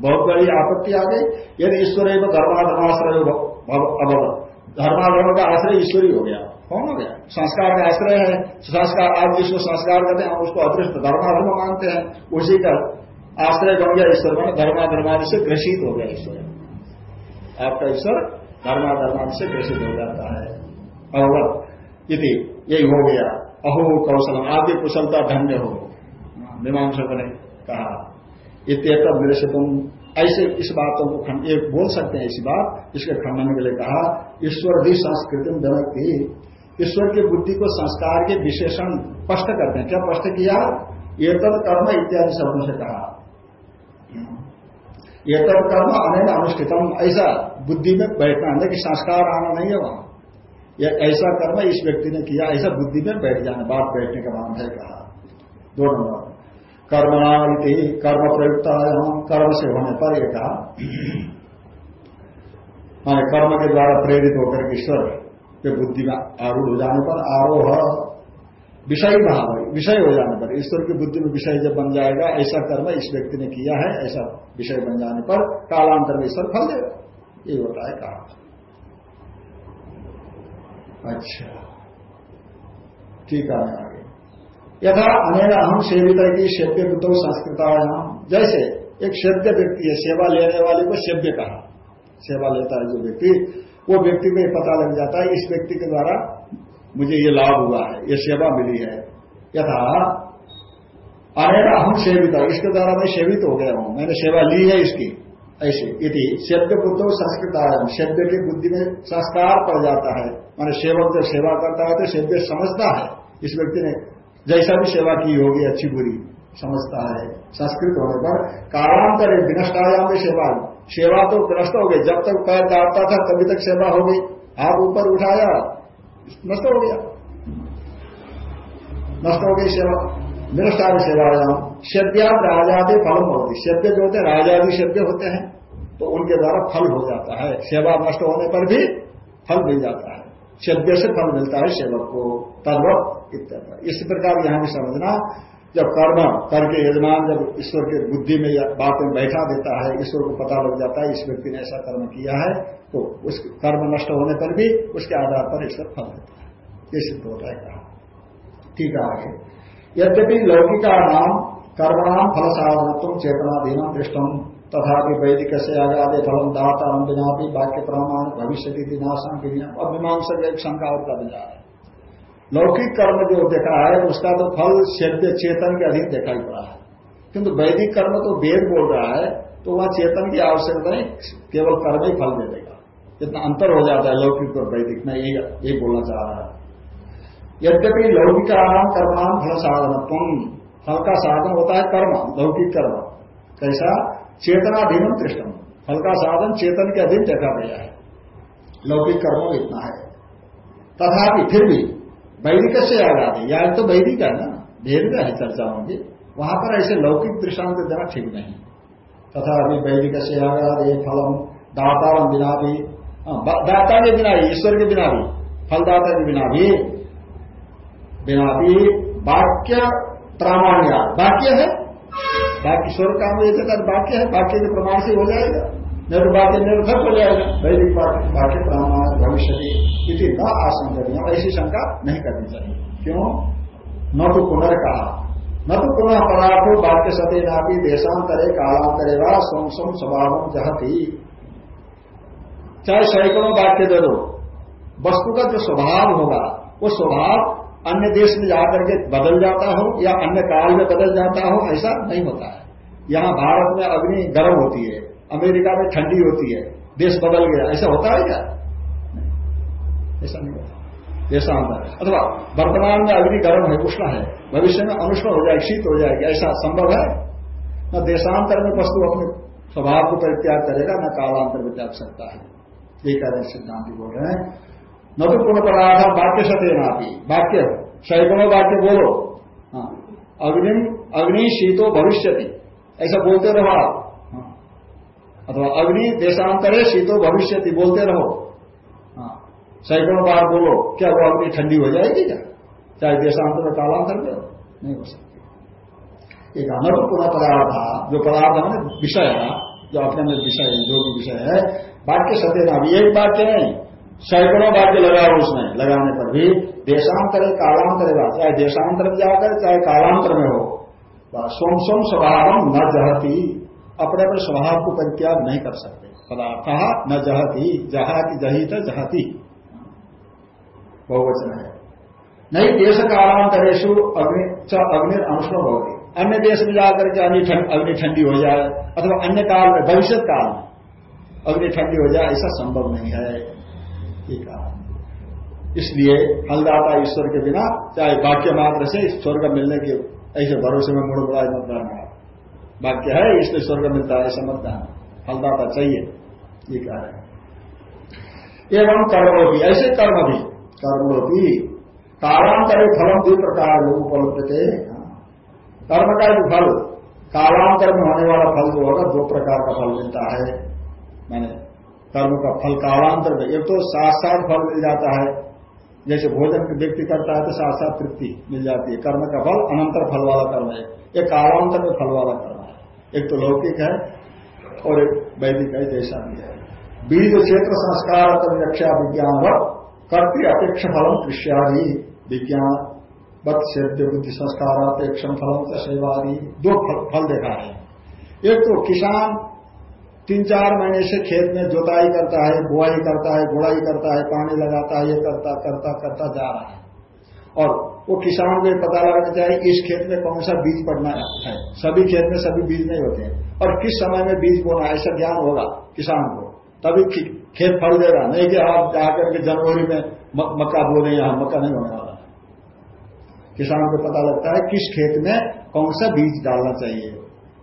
बहुत बड़ी आपत्ति आ गई। यदि ईश्वर धर्माधर्माश्रय अभव। धर्माधर्म का आश्रय ईश्वरी हो गया। कौन हो गया? संस्कार का आश्रय है। संस्कार, आप जिसको संस्कार करते हैं उसको अदृष्ट धर्माधर्म मानते हैं। उसी का आश्रय बन गया ईश्वर में धर्माधर्मान से ग्रसित हो गया ईश्वर। आपका ईश्वर धर्माधर्मान से ग्रसित हो जाता है। अवगत यदि यही हो गया। अहो कौशल आदि कुशलता धन्य हो मीमांसक ने कहा। इत्यत तुम ऐसे इस बातों को खंड एक बोल सकते हैं इसी बात, इसके खंडन के लिए कहा, ईश्वर भी संस्कृति में जनक थी ईश्वर की बुद्धि को संस्कार के विशेषण स्पष्ट करते हैं। क्या स्पष्ट किया? ये तद कर्म इत्यादि शब्दों से कहा। ये तब कर्म अनैन अनुष्ठितम। ऐसा बुद्धि में बैठना है कि संस्कार आना नहीं है वहाँ। यह ऐसा कर्म इस व्यक्ति ने किया, ऐसा बुद्धि में बैठ जाना, बात बैठने का मान है कहा। दो नंबर। कर्मणाम कर्म प्रयुक्त कर्म से होने पर यह कहा, माने कर्म के द्वारा प्रेरित होकर ईश्वर के बुद्धि में आरूढ़ हो जाने पर आरोह, विषय भाव विषय हो जाने पर, ईश्वर की बुद्धि में विषय जब बन जाएगा, ऐसा कर्म इस व्यक्ति ने किया है, ऐसा विषय बन जाने पर कालांतर में ईश्वर फल देगा। ये होता है कहा अच्छा। ठीक है, आगे। यथा अनेक अहम सेवित की सेव्य बुद्ध संस्कृतायाम जैसे एक सेव्य व्यक्ति है, सेवा लेने वाले को सेव्य कहा। सेवा लेता है जो व्यक्ति, वो व्यक्ति को पता लग जाता है, इस व्यक्ति के द्वारा मुझे ये लाभ हुआ है, ये सेवा मिली है। यथा अनेरा हम सेवित। इसके द्वारा मैं सेवित हो गया हूँ। मैंने सेवा ली है इसकी। ऐसे यदि शब्द बुद्धो संस्कृत शब्द की बुद्धि में संस्कार पड़ जाता है। मैंने सेवक जब सेवा करता है तो शब्द समझता है। इस व्यक्ति ने जैसा भी सेवा की होगी, अच्छी बुरी, समझता है। संस्कृत होने पर कालांतर विनष्टायाम में सेवा। सेवा तो विनष्ट हो गई। जब तक पैर डालता था, तभी तक सेवा हो गई। हाथ ऊपर उठाया, नष्ट हो गया। नष्ट हो गई सेवा निरस्तार सेवायाम शब्द्यात राजादि फल होती शब्द जो होते राजादि शब्द होते हैं तो उनके द्वारा फल हो जाता है। सेवा नष्ट होने पर भी फल मिल जाता है। शब्द से फल मिलता है सेवक को तद्वत इत्यादि इस प्रकार यहाँ भी समझना, जब कर्म करके यजमान जब ईश्वर के बुद्धि में बात में बैठा देता है, ईश्वर को पता लग जाता है, इस व्यक्ति ने ऐसा कर्म किया है तो उस कर्म नष्ट होने पर भी उसके आधार पर ईश्वर फल देता है। ये सिद्ध होता है कहा। ठीक है यद्यपि लौकिका नाम कर्मणाम फल साधन चेतनाधीन दृष्टम तथा वैदिक से आगे फलम दाता बिना भी वाक्य प्रमाण भविष्य की नाशम की अब मीमांसा एक शंका और कर जा है लौकिक कर्म जो देखा है, उसका तो फल शब्द चेतन के अधीन दिखाई पड़ा है। किंतु वैदिक कर्म तो वेद बोल रहा है तो वह चेतन की आवश्यकता नहीं, केवल कर्म ही फल दे देगा। इतना अंतर हो जाता है लौकिक और वैदिक में यही बोलना चाह रहा है। यद्यपि लौकिकानाम कर्माम फल साधन फल का साधन होता है कर्म लौकिक कर्म। कैसा? चेतनाधीन कृष्ण फल का साधन चेतन के अधीन देखा गया है। लौकिक कर्म इतना है। तथापि फिर भी वैदिक से आ जाते या तो वैदिक है ना भेद है चर्चा होंगी। वहाँ पर ऐसे लौकिक दृष्टांत देना ठीक नहीं। तथा अभी वैदिक से आगाद फलम दाता बिना भी हाँ, दाता के बिना भी ईश्वर के बिना भी फलदाता के बिना भी बिना भी वाक्य प्रामाण्य। वाक्य है? वाक्य स्वर काम ये वाक्य है, वाक्य के प्रमाण से हो जाएगा। नहीं तो वाक्य हो जाएगा। वैदिक वाक्य प्रमाण भविष्य की न आशंका ऐसी शंका नहीं करनी चाहिए। क्यों? न तो पुनर्कहा न तो पुनः पदार्थो वाक्य सत्य भी देशांतरे, कालांतरे व सोम सोम स्वभाव जहती। चाहे सैकड़ों वाक्य दे दो। वस्तु का जो स्वभाव होगा, वो स्वभाव अन्य देश में जाकर के बदल जाता हो या अन्य काल में बदल जाता हो, ऐसा नहीं होता है। यहाँ भारत में अग्नि गर्म होती है, अमेरिका में ठंडी होती है, देश बदल गया, ऐसा होता है क्या? ऐसा नहीं होता। देशांतर अथवा वर्तमान में अग्नि गर्म है, उष्ण है, भविष्य में अनुष्ण हो जाएगी, शीत हो जाएगी, ऐसा संभव है? न देशांतर में वस्तु अपने स्वभाव को परित्याग करेगा, न कालांतर में त्याग सकता है। ये कह रहे सिद्धांत बोल रहे हैं। न तो पुनः पदार्थ वाक्य सत्य नापी वाक्य सैकड़ों वाक्य बोलो। हाँ। अग्नि अग्नि शीतो भविष्य ऐसा बोलते रहो आप। हाँ। अथवा अग्नि देशांतरे शीतो भविष्य बोलते रहो। हाँ। सैकड़ों बार बोलो। क्या वो अग्नि ठंडी हो जाएगी क्या? चाहे देशांतर में कालांतर में नहीं हो सकती। एक पुनः पदार्थ जो पदार्थ है विषय है जो अपने विषय है, जो भी विषय है वाक्य सत्य ना भी एक वाक्य नहीं। सैकड़ों वाक्य लगाओ उसमें लगाने पर भी देशांतर, कालांतर चाहे देशांतर में जाकर चाहे कालांतर में हो सोम सोम स्वभाव न जहती, अपने अपने स्वभाव को परित्याग नहीं कर सकते। पदार्थ न जहती, जहा की जही तो जहती। बहुवचन है। नहीं, देश कालांतरेशु अग्नि अग्नि अनुष्ण होगी अन्य देश में जाकर के अग्नि ठंडी हो जाए, अथवा अन्य काल में भविष्य काल में अग्नि ठंडी हो जाए, ऐसा संभव नहीं है। ये कहा इसलिए फलदाता ईश्वर के बिना चाहे वाक्य मात्र से स्वर्ग मिलने के ऐसे भरोसे में मुड़ मुड़ाए मत रहना वाक्य है, इसलिए स्वर्ग मिलता है, ऐसा मत फलदाता चाहिए, ये कह हैं। एवं कर्म भी ऐसे कर्म भी कर्म भी कालांतर फलम दो प्रकार लोग उपलब्ध थे कर्म का जो फल, कालांतर में होने वाला फल जो होगा, दो प्रकार का फल मिलता है। मैंने कर्म का फल कालांतर में। एक तो साथ साथ फल मिल जाता है। जैसे भोजन व्यक्ति करता है तो साथ साथ तृप्ति मिल जाती है। कर्म का फल अनंतर फल वाला कर्म है। एक कालांतर में फल वाला कर्म है। एक तो लौकिक है और एक वैदिक है, जैसा भी है। बीज क्षेत्र संस्कार रक्षा विज्ञान व कर्तृ अपेक्ष फलम कृष्यादि विज्ञान, बत सेद्य बुद्धि, संस्कार अपेक्षम फलम सेवादि दो फल देखा है। एक तो किसान तीन चार महीने से खेत में जोताई करता है, बुआई करता है, गुड़ाई करता है, पानी लगाता है, ये करता करता करता जा रहा है। और वो किसान को पता लगाना चाहिए, इस खेत में कौन सा बीज पड़ना है। सभी खेत में सभी बीज नहीं होते हैं। और किस समय में बीज बोना ऐसा ज्ञान होगा किसान को। तभी खेत फल देगा। नहीं कि आप जाकर के जनवरी में मक्का बो रहे यहाँ मक्का नहीं होने वाला। किसान को पता लगता है किस खेत में कौन सा बीज डालना चाहिए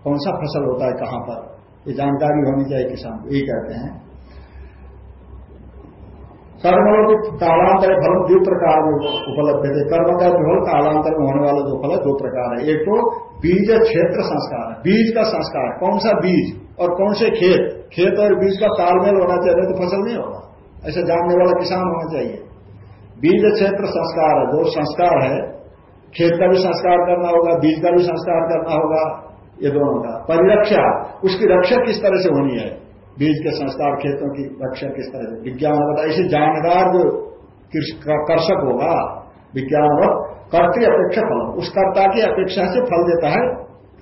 कौन सा फ़सल होता है, कहाँ पर। ये जानकारी होनी चाहिए किसान को, यही कहते हैं। कर्मों के कालांतर फल दो प्रकार उपलब्ध थे कर्म का फल, कालांतर में होने वाला जो फल है, दो प्रकार है। एक तो बीज क्षेत्र संस्कार है। बीज का संस्कार कौन सा बीज और कौन से खेत? खेत और बीज का तालमेल होना चाहिए तो फ़सल नहीं होगा। ऐसे जानने वाला किसान होना चाहिए। बीज क्षेत्र संस्कार है। जो संस्कार है। खेत का भी संस्कार करना होगा, बीज का भी संस्कार करना होगा। ये दोनों का। परिरक्षा, उसकी रक्षा किस तरह से होनी है? बीज के संस्कार खेतों की रक्षा किस तरह से? विज्ञान ऐसे जानकार जो कर्षक होगा, विज्ञान कर्तृ अपेक्षा फल, उस कर्ता की अपेक्षा से फल देता है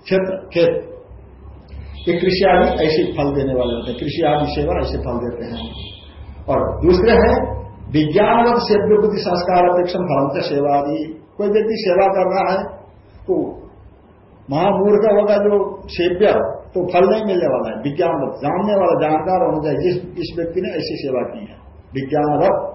क्षेत्र, खेत। ये कृषि आदि ऐसे फल देने वाले होते हैं, कृषि आदि सेवा ऐसे फल देते हैं। और दूसरे हैं विज्ञानवत सेव्य बुद्धि संस्कार अपेक्षा फल सेवा आदि। कोई व्यक्ति सेवा कर रहा है तो महामूर्ख होगा जो सेव्य तो फल नहीं मिलने वाला है, विज्ञान जानने वाला, जानकार होना चाहिए। जिस इस व्यक्ति ने ऐसी सेवा की है। विज्ञानवत।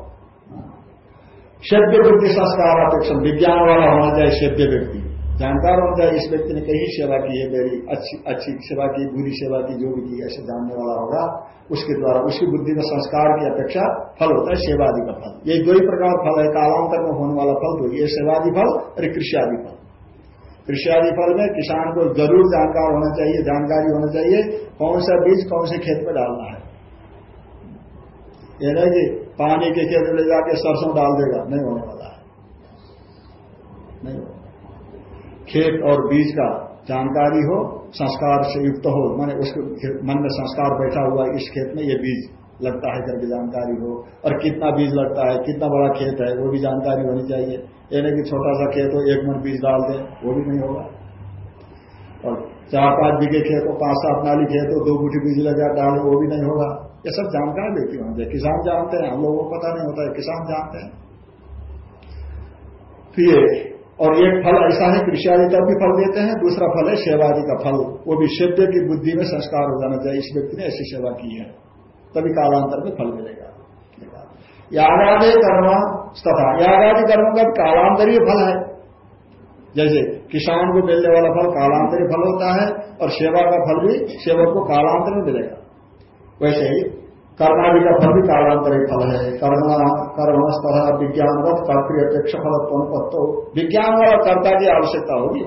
सेव्य बुद्धि संस्कार अपेक्षा विज्ञान वाला होना चाहिए सेव्य व्यक्ति। जानकार होना चाहिए, इस व्यक्ति ने कहीं सेवा की है, मेरी अच्छी अच्छी सेवा की, बुरी सेवा की, जो भी की, ऐसे जानने वाला होगा, उसके द्वारा, उसकी बुद्धि में संस्कार की अपेक्षा फल होता है, सेवादि का फल। ये दो ही प्रकार फल है, कालांतर में होने वाला फल तो ये सेवादि फल और कृषि आदि फल। कृषि फल में किसान को ज़रूर जानकार होना चाहिए, जानकारी होना चाहिए, कौन सा बीज कौन से खेत में डालना है। यह नहीं कि पानी के खेत ले जाके सरसों डाल देगा, नहीं होने वाला है। नहीं खेत और बीज का जानकारी हो, संस्कार से युक्त हो, माने उसके मन में संस्कार बैठा हुआ इस खेत में ये बीज लगता है करके जानकारी हो, और कितना बीज लगता है, कितना बड़ा खेत है, वो भी जानकारी होनी चाहिए। ये नहीं कि छोटा सा खेत हो, एक मन बीज डाल दे, वो भी नहीं होगा। और चार पाँच बीघे खेत हो, पाँच सात नाली खेत हो, दो गुठी बीज लगा, डाले वो भी नहीं होगा। ये सब जानकार व्यक्ति होना किसान जानते हैं, हम लोगों को पता नहीं होता है, किसान जानते हैं। फिर और एक फल ऐसा है, कृषि आदि का भी फल देते हैं, दूसरा फल है सेवादि का फल। वो भी सेव्य की बुद्धि में संस्कार हो जाना चाहिए, इस व्यक्ति ने ऐसी सेवा की है। तभी कालांतर में फल मिलेगा। यागादि कर्म, तथा यागादि कर्म का कालांतरीय फल है। जैसे किसान को मिलने वाला फल कालांतरीय फल होता है, और सेवा का फल भी सेवक को कालांतर में मिलेगा। वैसे ही कर्मादि का फल भी कालांतरिक फल है। कर्म कर्म तरह विज्ञान कर्तव्य अपेक्ष फल तो विज्ञान वाला कर्ता की आवश्यकता होगी।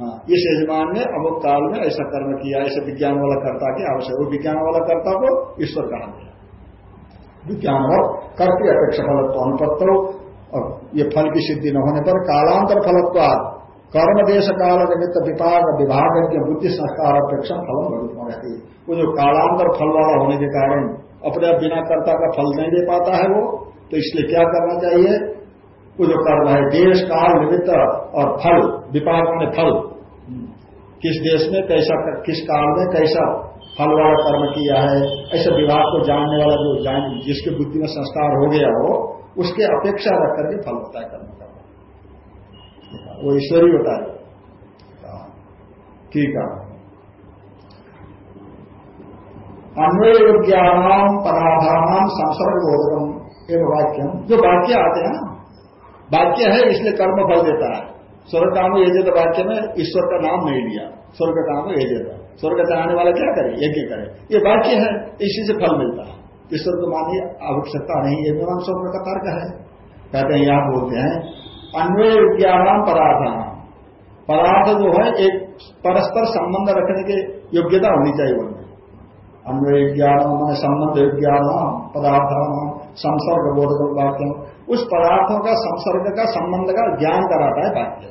हाँ इस यजमान ने अमुक काल में ऐसा कर्म किया, ऐसे विज्ञान वाला कर्ता की आवश्यक वो विज्ञान वाला कर्ता को ईश्वर कहा गया। विज्ञान और कर्तव्य अपेक्ष फलत्व अनुपत्तो और ये फल की सिद्धि न होने पर कालांतर फलत्व कर्म देश काल निमित्त विभाग विभाग के बुद्धि संस्कार अपेक्षा फल रहती वो जो कालांतर फल वाला होने के कारण अपने बिना कर्ता का फल नहीं दे पाता है वो तो इसलिए क्या करना चाहिए? वो जो कर्म है देश काल निमित्त और फल, विपाक में फल। किस देश में, कैसा, किस काल में, कैसा फल वाला कर्म किया है, ऐसे विभाग को जानने वाला जो जान, जिसकी बुद्धि में संस्कार हो गया हो, उसके अपेक्षा रख करके फल होता है कर्म का। वो ईश्वरी होता है। ठीक है। अन्वय विज्ञान पराधान संसर्ग बोधकम एवं वाक्यम। जो वाक्य आते हैं ना, वाक्य है, इसलिए कर्म फल देता है। स्वर्ग काम यजत वाक्य में ईश्वर का नाम नहीं लिया। स्वर्ग काम यजत स्वर्ग चलाने वाला क्या करे? यज्ञ करे। ये वाक्य है, इसी से फल मिलता है। ईश्वर को मानिए आवश्यकता नहीं, ये स्वर्ग का तर्क है। कहते हैं, यहाँ बोलते हैं अन्वय विज्ञान पदार्थ पदार्थ जो है, एक परस्पर संबंध रखने की योग्यता होनी चाहिए उनमें। अन्वय विज्ञान मैंने संबंध विज्ञान पदार्थ संसर्ग बोधक वाक्य। उस पदार्थों का, संसर्ग का संबंध का ज्ञान कराता है वाक्य।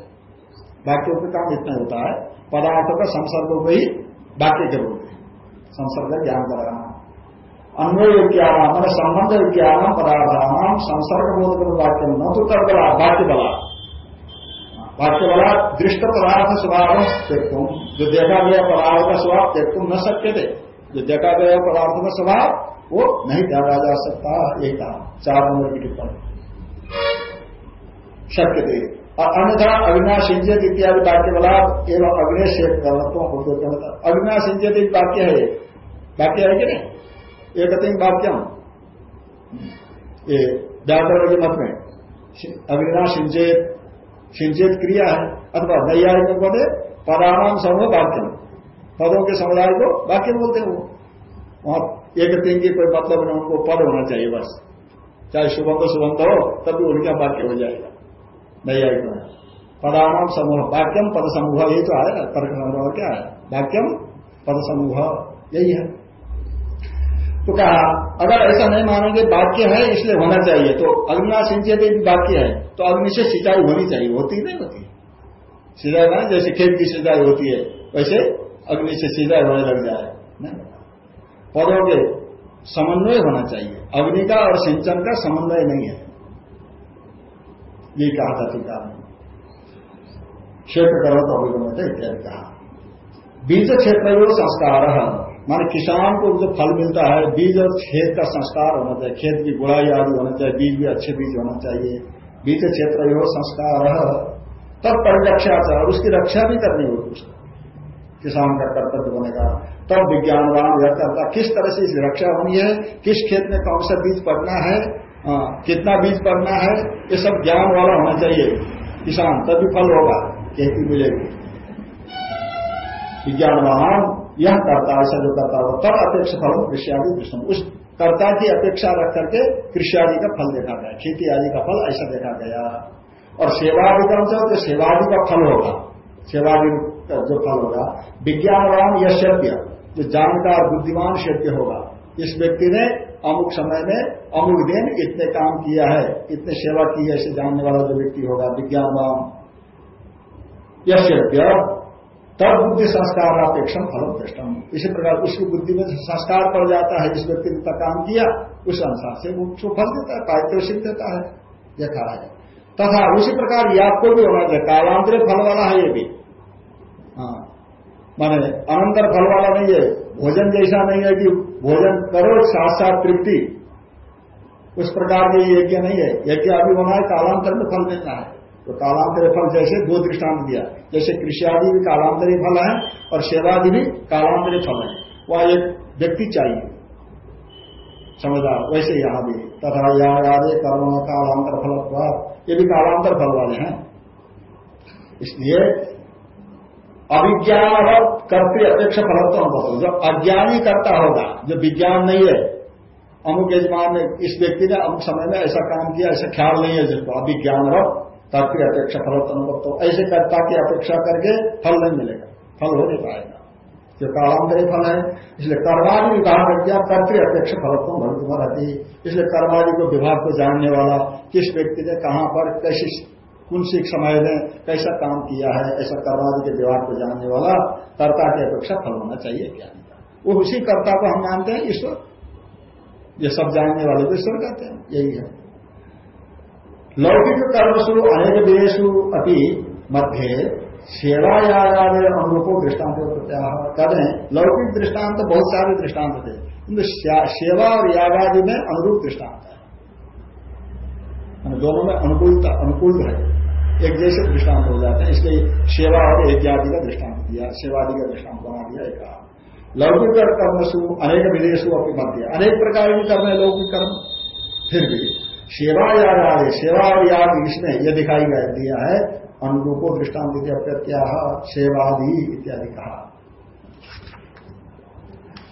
वाक्यों का काम इतना होता है। पदार्थों का, संसर्ग को ही वाक्य के बोलते हैं। संसर्ग ज्ञान कराना अन्वय विज्ञान मैंने संबंध विज्ञान पदार्थान संसर्ग बोध वाक्य न तो कर बला वाक्य बला। वाक्य बला, दृष्ट पदार्थ स्वभाव त्यक्तुम। जो देखा गया पदार्थ का स्वभाव त्यक्तुम न सकते थे जो देखा गया पदार्थ का स्वभाव, वो नहीं त्यागा जा सकता एक चार नंबर की टिप्पणी। शक्य थे और अन्यथा अविनाश सिंचित इत्यादि वाक्य बला एवं अग्नि से अविनाश सिंचित वाक्य है। वाक्य है कि नहीं? एक वाक्यम। ये व्याकरण के मत में। अग्निना सिंचेत सिंचेत क्रिया है, अथवा नैयायिक बोले पदानाम समूह वाक्यम। पदों के समुदाय को वाक्य बोलते हैं वो। वहाँ एक तीन की कोई मतलब नहीं, उनको पद होना चाहिए बस। चाहे सुबंध सुबंध हो तब भी उनका वाक्य हो जाएगा। नैयायिक में पदानाम समूह वाक्यम पद समूह यही तो है तर्क क्या है वाक्यम पद समूह यही है तो कहा अगर ऐसा नहीं मानेंगे वाक्य है इसलिए होना चाहिए तो अग्निना सिंचित भी वाक्य है तो अग्नि से सिंचाई होनी चाहिए होती नहीं होती सिंचाई माने जैसे खेत की सिंचाई होती है वैसे अग्नि से सिंचाई होने लग जाए पौधों के समन्वय होना चाहिए अग्नि का और सिंचन का समन्वय नहीं है ये कहा था टीका क्षेत्र करो तो अभिगमत इत्यादि कहा। बीज क्षेत्र जो संस्कार माने किसान को जो फल मिलता है। बीज और खेत का संस्कार होना चाहिए। खेत की गुड़ाई आदि होना चाहिए। बीज भी अच्छे बीज होना चाहिए। बीज क्षेत्र यो संस्कार तब परिरक्षा और उसकी रक्षा भी करनी होगी उसको। किसान का कर्तव्य बनेगा तब विज्ञानवान यह करता किस तरह से इसकी रक्षा होनी है? किस खेत में कौन सा बीज पड़ना है? आ, कितना बीज पड़ना है ये सब ज्ञान वाला होना चाहिए। किसान तभी फल होगा खेती मिलेगी। विज्ञानवान यह करता ऐसा जो करता हो तब अपेक्षा फल कृषि विष्णु उस कर्ता की अपेक्षा रख करके कृषि आदि का फल देखा गया खेती आदि का फल ऐसा देखा गया। और सेवादि का मतलब जो सेवादि का फल होगा। सेवादि का जो फल होगा विज्ञानवान यश्य जो जानकार बुद्धिमान शक्य होगा। इस व्यक्ति ने अमुक समय में अमुक दिन इतने काम किया है, इतने सेवा की है, ऐसे जानने वाला जो व्यक्ति होगा, विज्ञानवान। यश्य तब बुद्धि संस्कार अपेक्षण फल दृष्टम। इसी प्रकार उसकी बुद्धि में संस्कार पड़ जाता है, जिस व्यक्ति ने काम किया, उस अनुसार से वो उसको फल देता है, पारितोषिक देता है। यह देखा है। तथा उसी प्रकार ये आपको भी होना चाहिए कालांतरित फल वाला है ये भी। हाँ। माने अनंतर फल वाला नहीं है, भोजन जैसा नहीं है कि भोजन करो साथ साथ तृप्ति। उस प्रकार के यज्ञ नहीं है। यज्ञ अभी होना है, कालांतर में फल देना है। तो कालांतर फल जैसे दो दृष्टांत दिया, जैसे कृषि आदि भी कालांतरी फल है और सेवादि भी कालांतरी फल है। वह एक व्यक्ति चाहिए। समझदार वैसे यहाँ भी। तथा यहाँ आदि कर्म कालांतर फल ये भी कालांतर फल वाले हैं। इसलिए अभिज्ञान और कर्तृ अपेक्ष फलत्व अनुभव। जो अज्ञानी करता होगा जो विज्ञान नहीं है अमुक यजमान ने इस व्यक्ति ने अमुक समय में ऐसा काम किया, ऐसा ख्याल नहीं है जिसको अभी ज्ञान रहो ताकि अपेक्षा फल अनुभव तो ऐसे कर्ता की अपेक्षा करके फल नहीं मिलेगा, फल हो नहीं पाएगा। जो कालांतरी फल है, इसलिए कर्मादि विभाग कर दिया कर्तृ अपेक्षा फलत्व भविष्य रहती इसलिए कर्मादि को विभाग को जानने वाला, किस व्यक्ति ने कहाँ पर कैसी कौन सी समय में कैसा काम किया है, ऐसा कर्मादि के विभाग को जानने वाला, कर्ता की अपेक्षा फल होना चाहिए ज्ञान का। वो उसी कर्ता को हम मानते हैं, ईश्वर ये सब जानने वाले को ईश्वर कहते हैं, यही है। लौकिक कर्मसु अनेक देशु अपनी मध्य सेवा यागाद अनुरूपो दृष्टांत प्रत्याह करें लौकिक दृष्टांत बहुत सारे दृष्टांत थे। सेवा और यागादि में अनुरूप दृष्टांत है। दोनों में अनुकूलता, अनुकूल है। एक जैसे दृष्टांत हो जाते हैं, इसलिए सेवा और यज्ञादि का दृष्टांत दिया, सेवादि का दृष्टांत बना दिया, एक लौकिक कर्म कर्मसु अनेक विदेशु अपनी मध्य। अनेक प्रकार के कर्म है, लौकिक कर्म। फिर भी सेवा याद आ रही सेवा और याद इसमें यह दिखाई दिया है, अनुरूपो दृष्टांत प्रत्याह सेवादि इत्यादि कहा।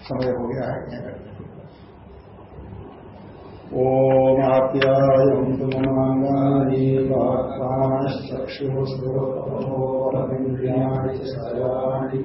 समय हो गया है ओम आप्यायंतुमनांगानि वाक्पाणश्चक्षुश्रोत्रमोरविन्द्रियाणि सर्वाणि।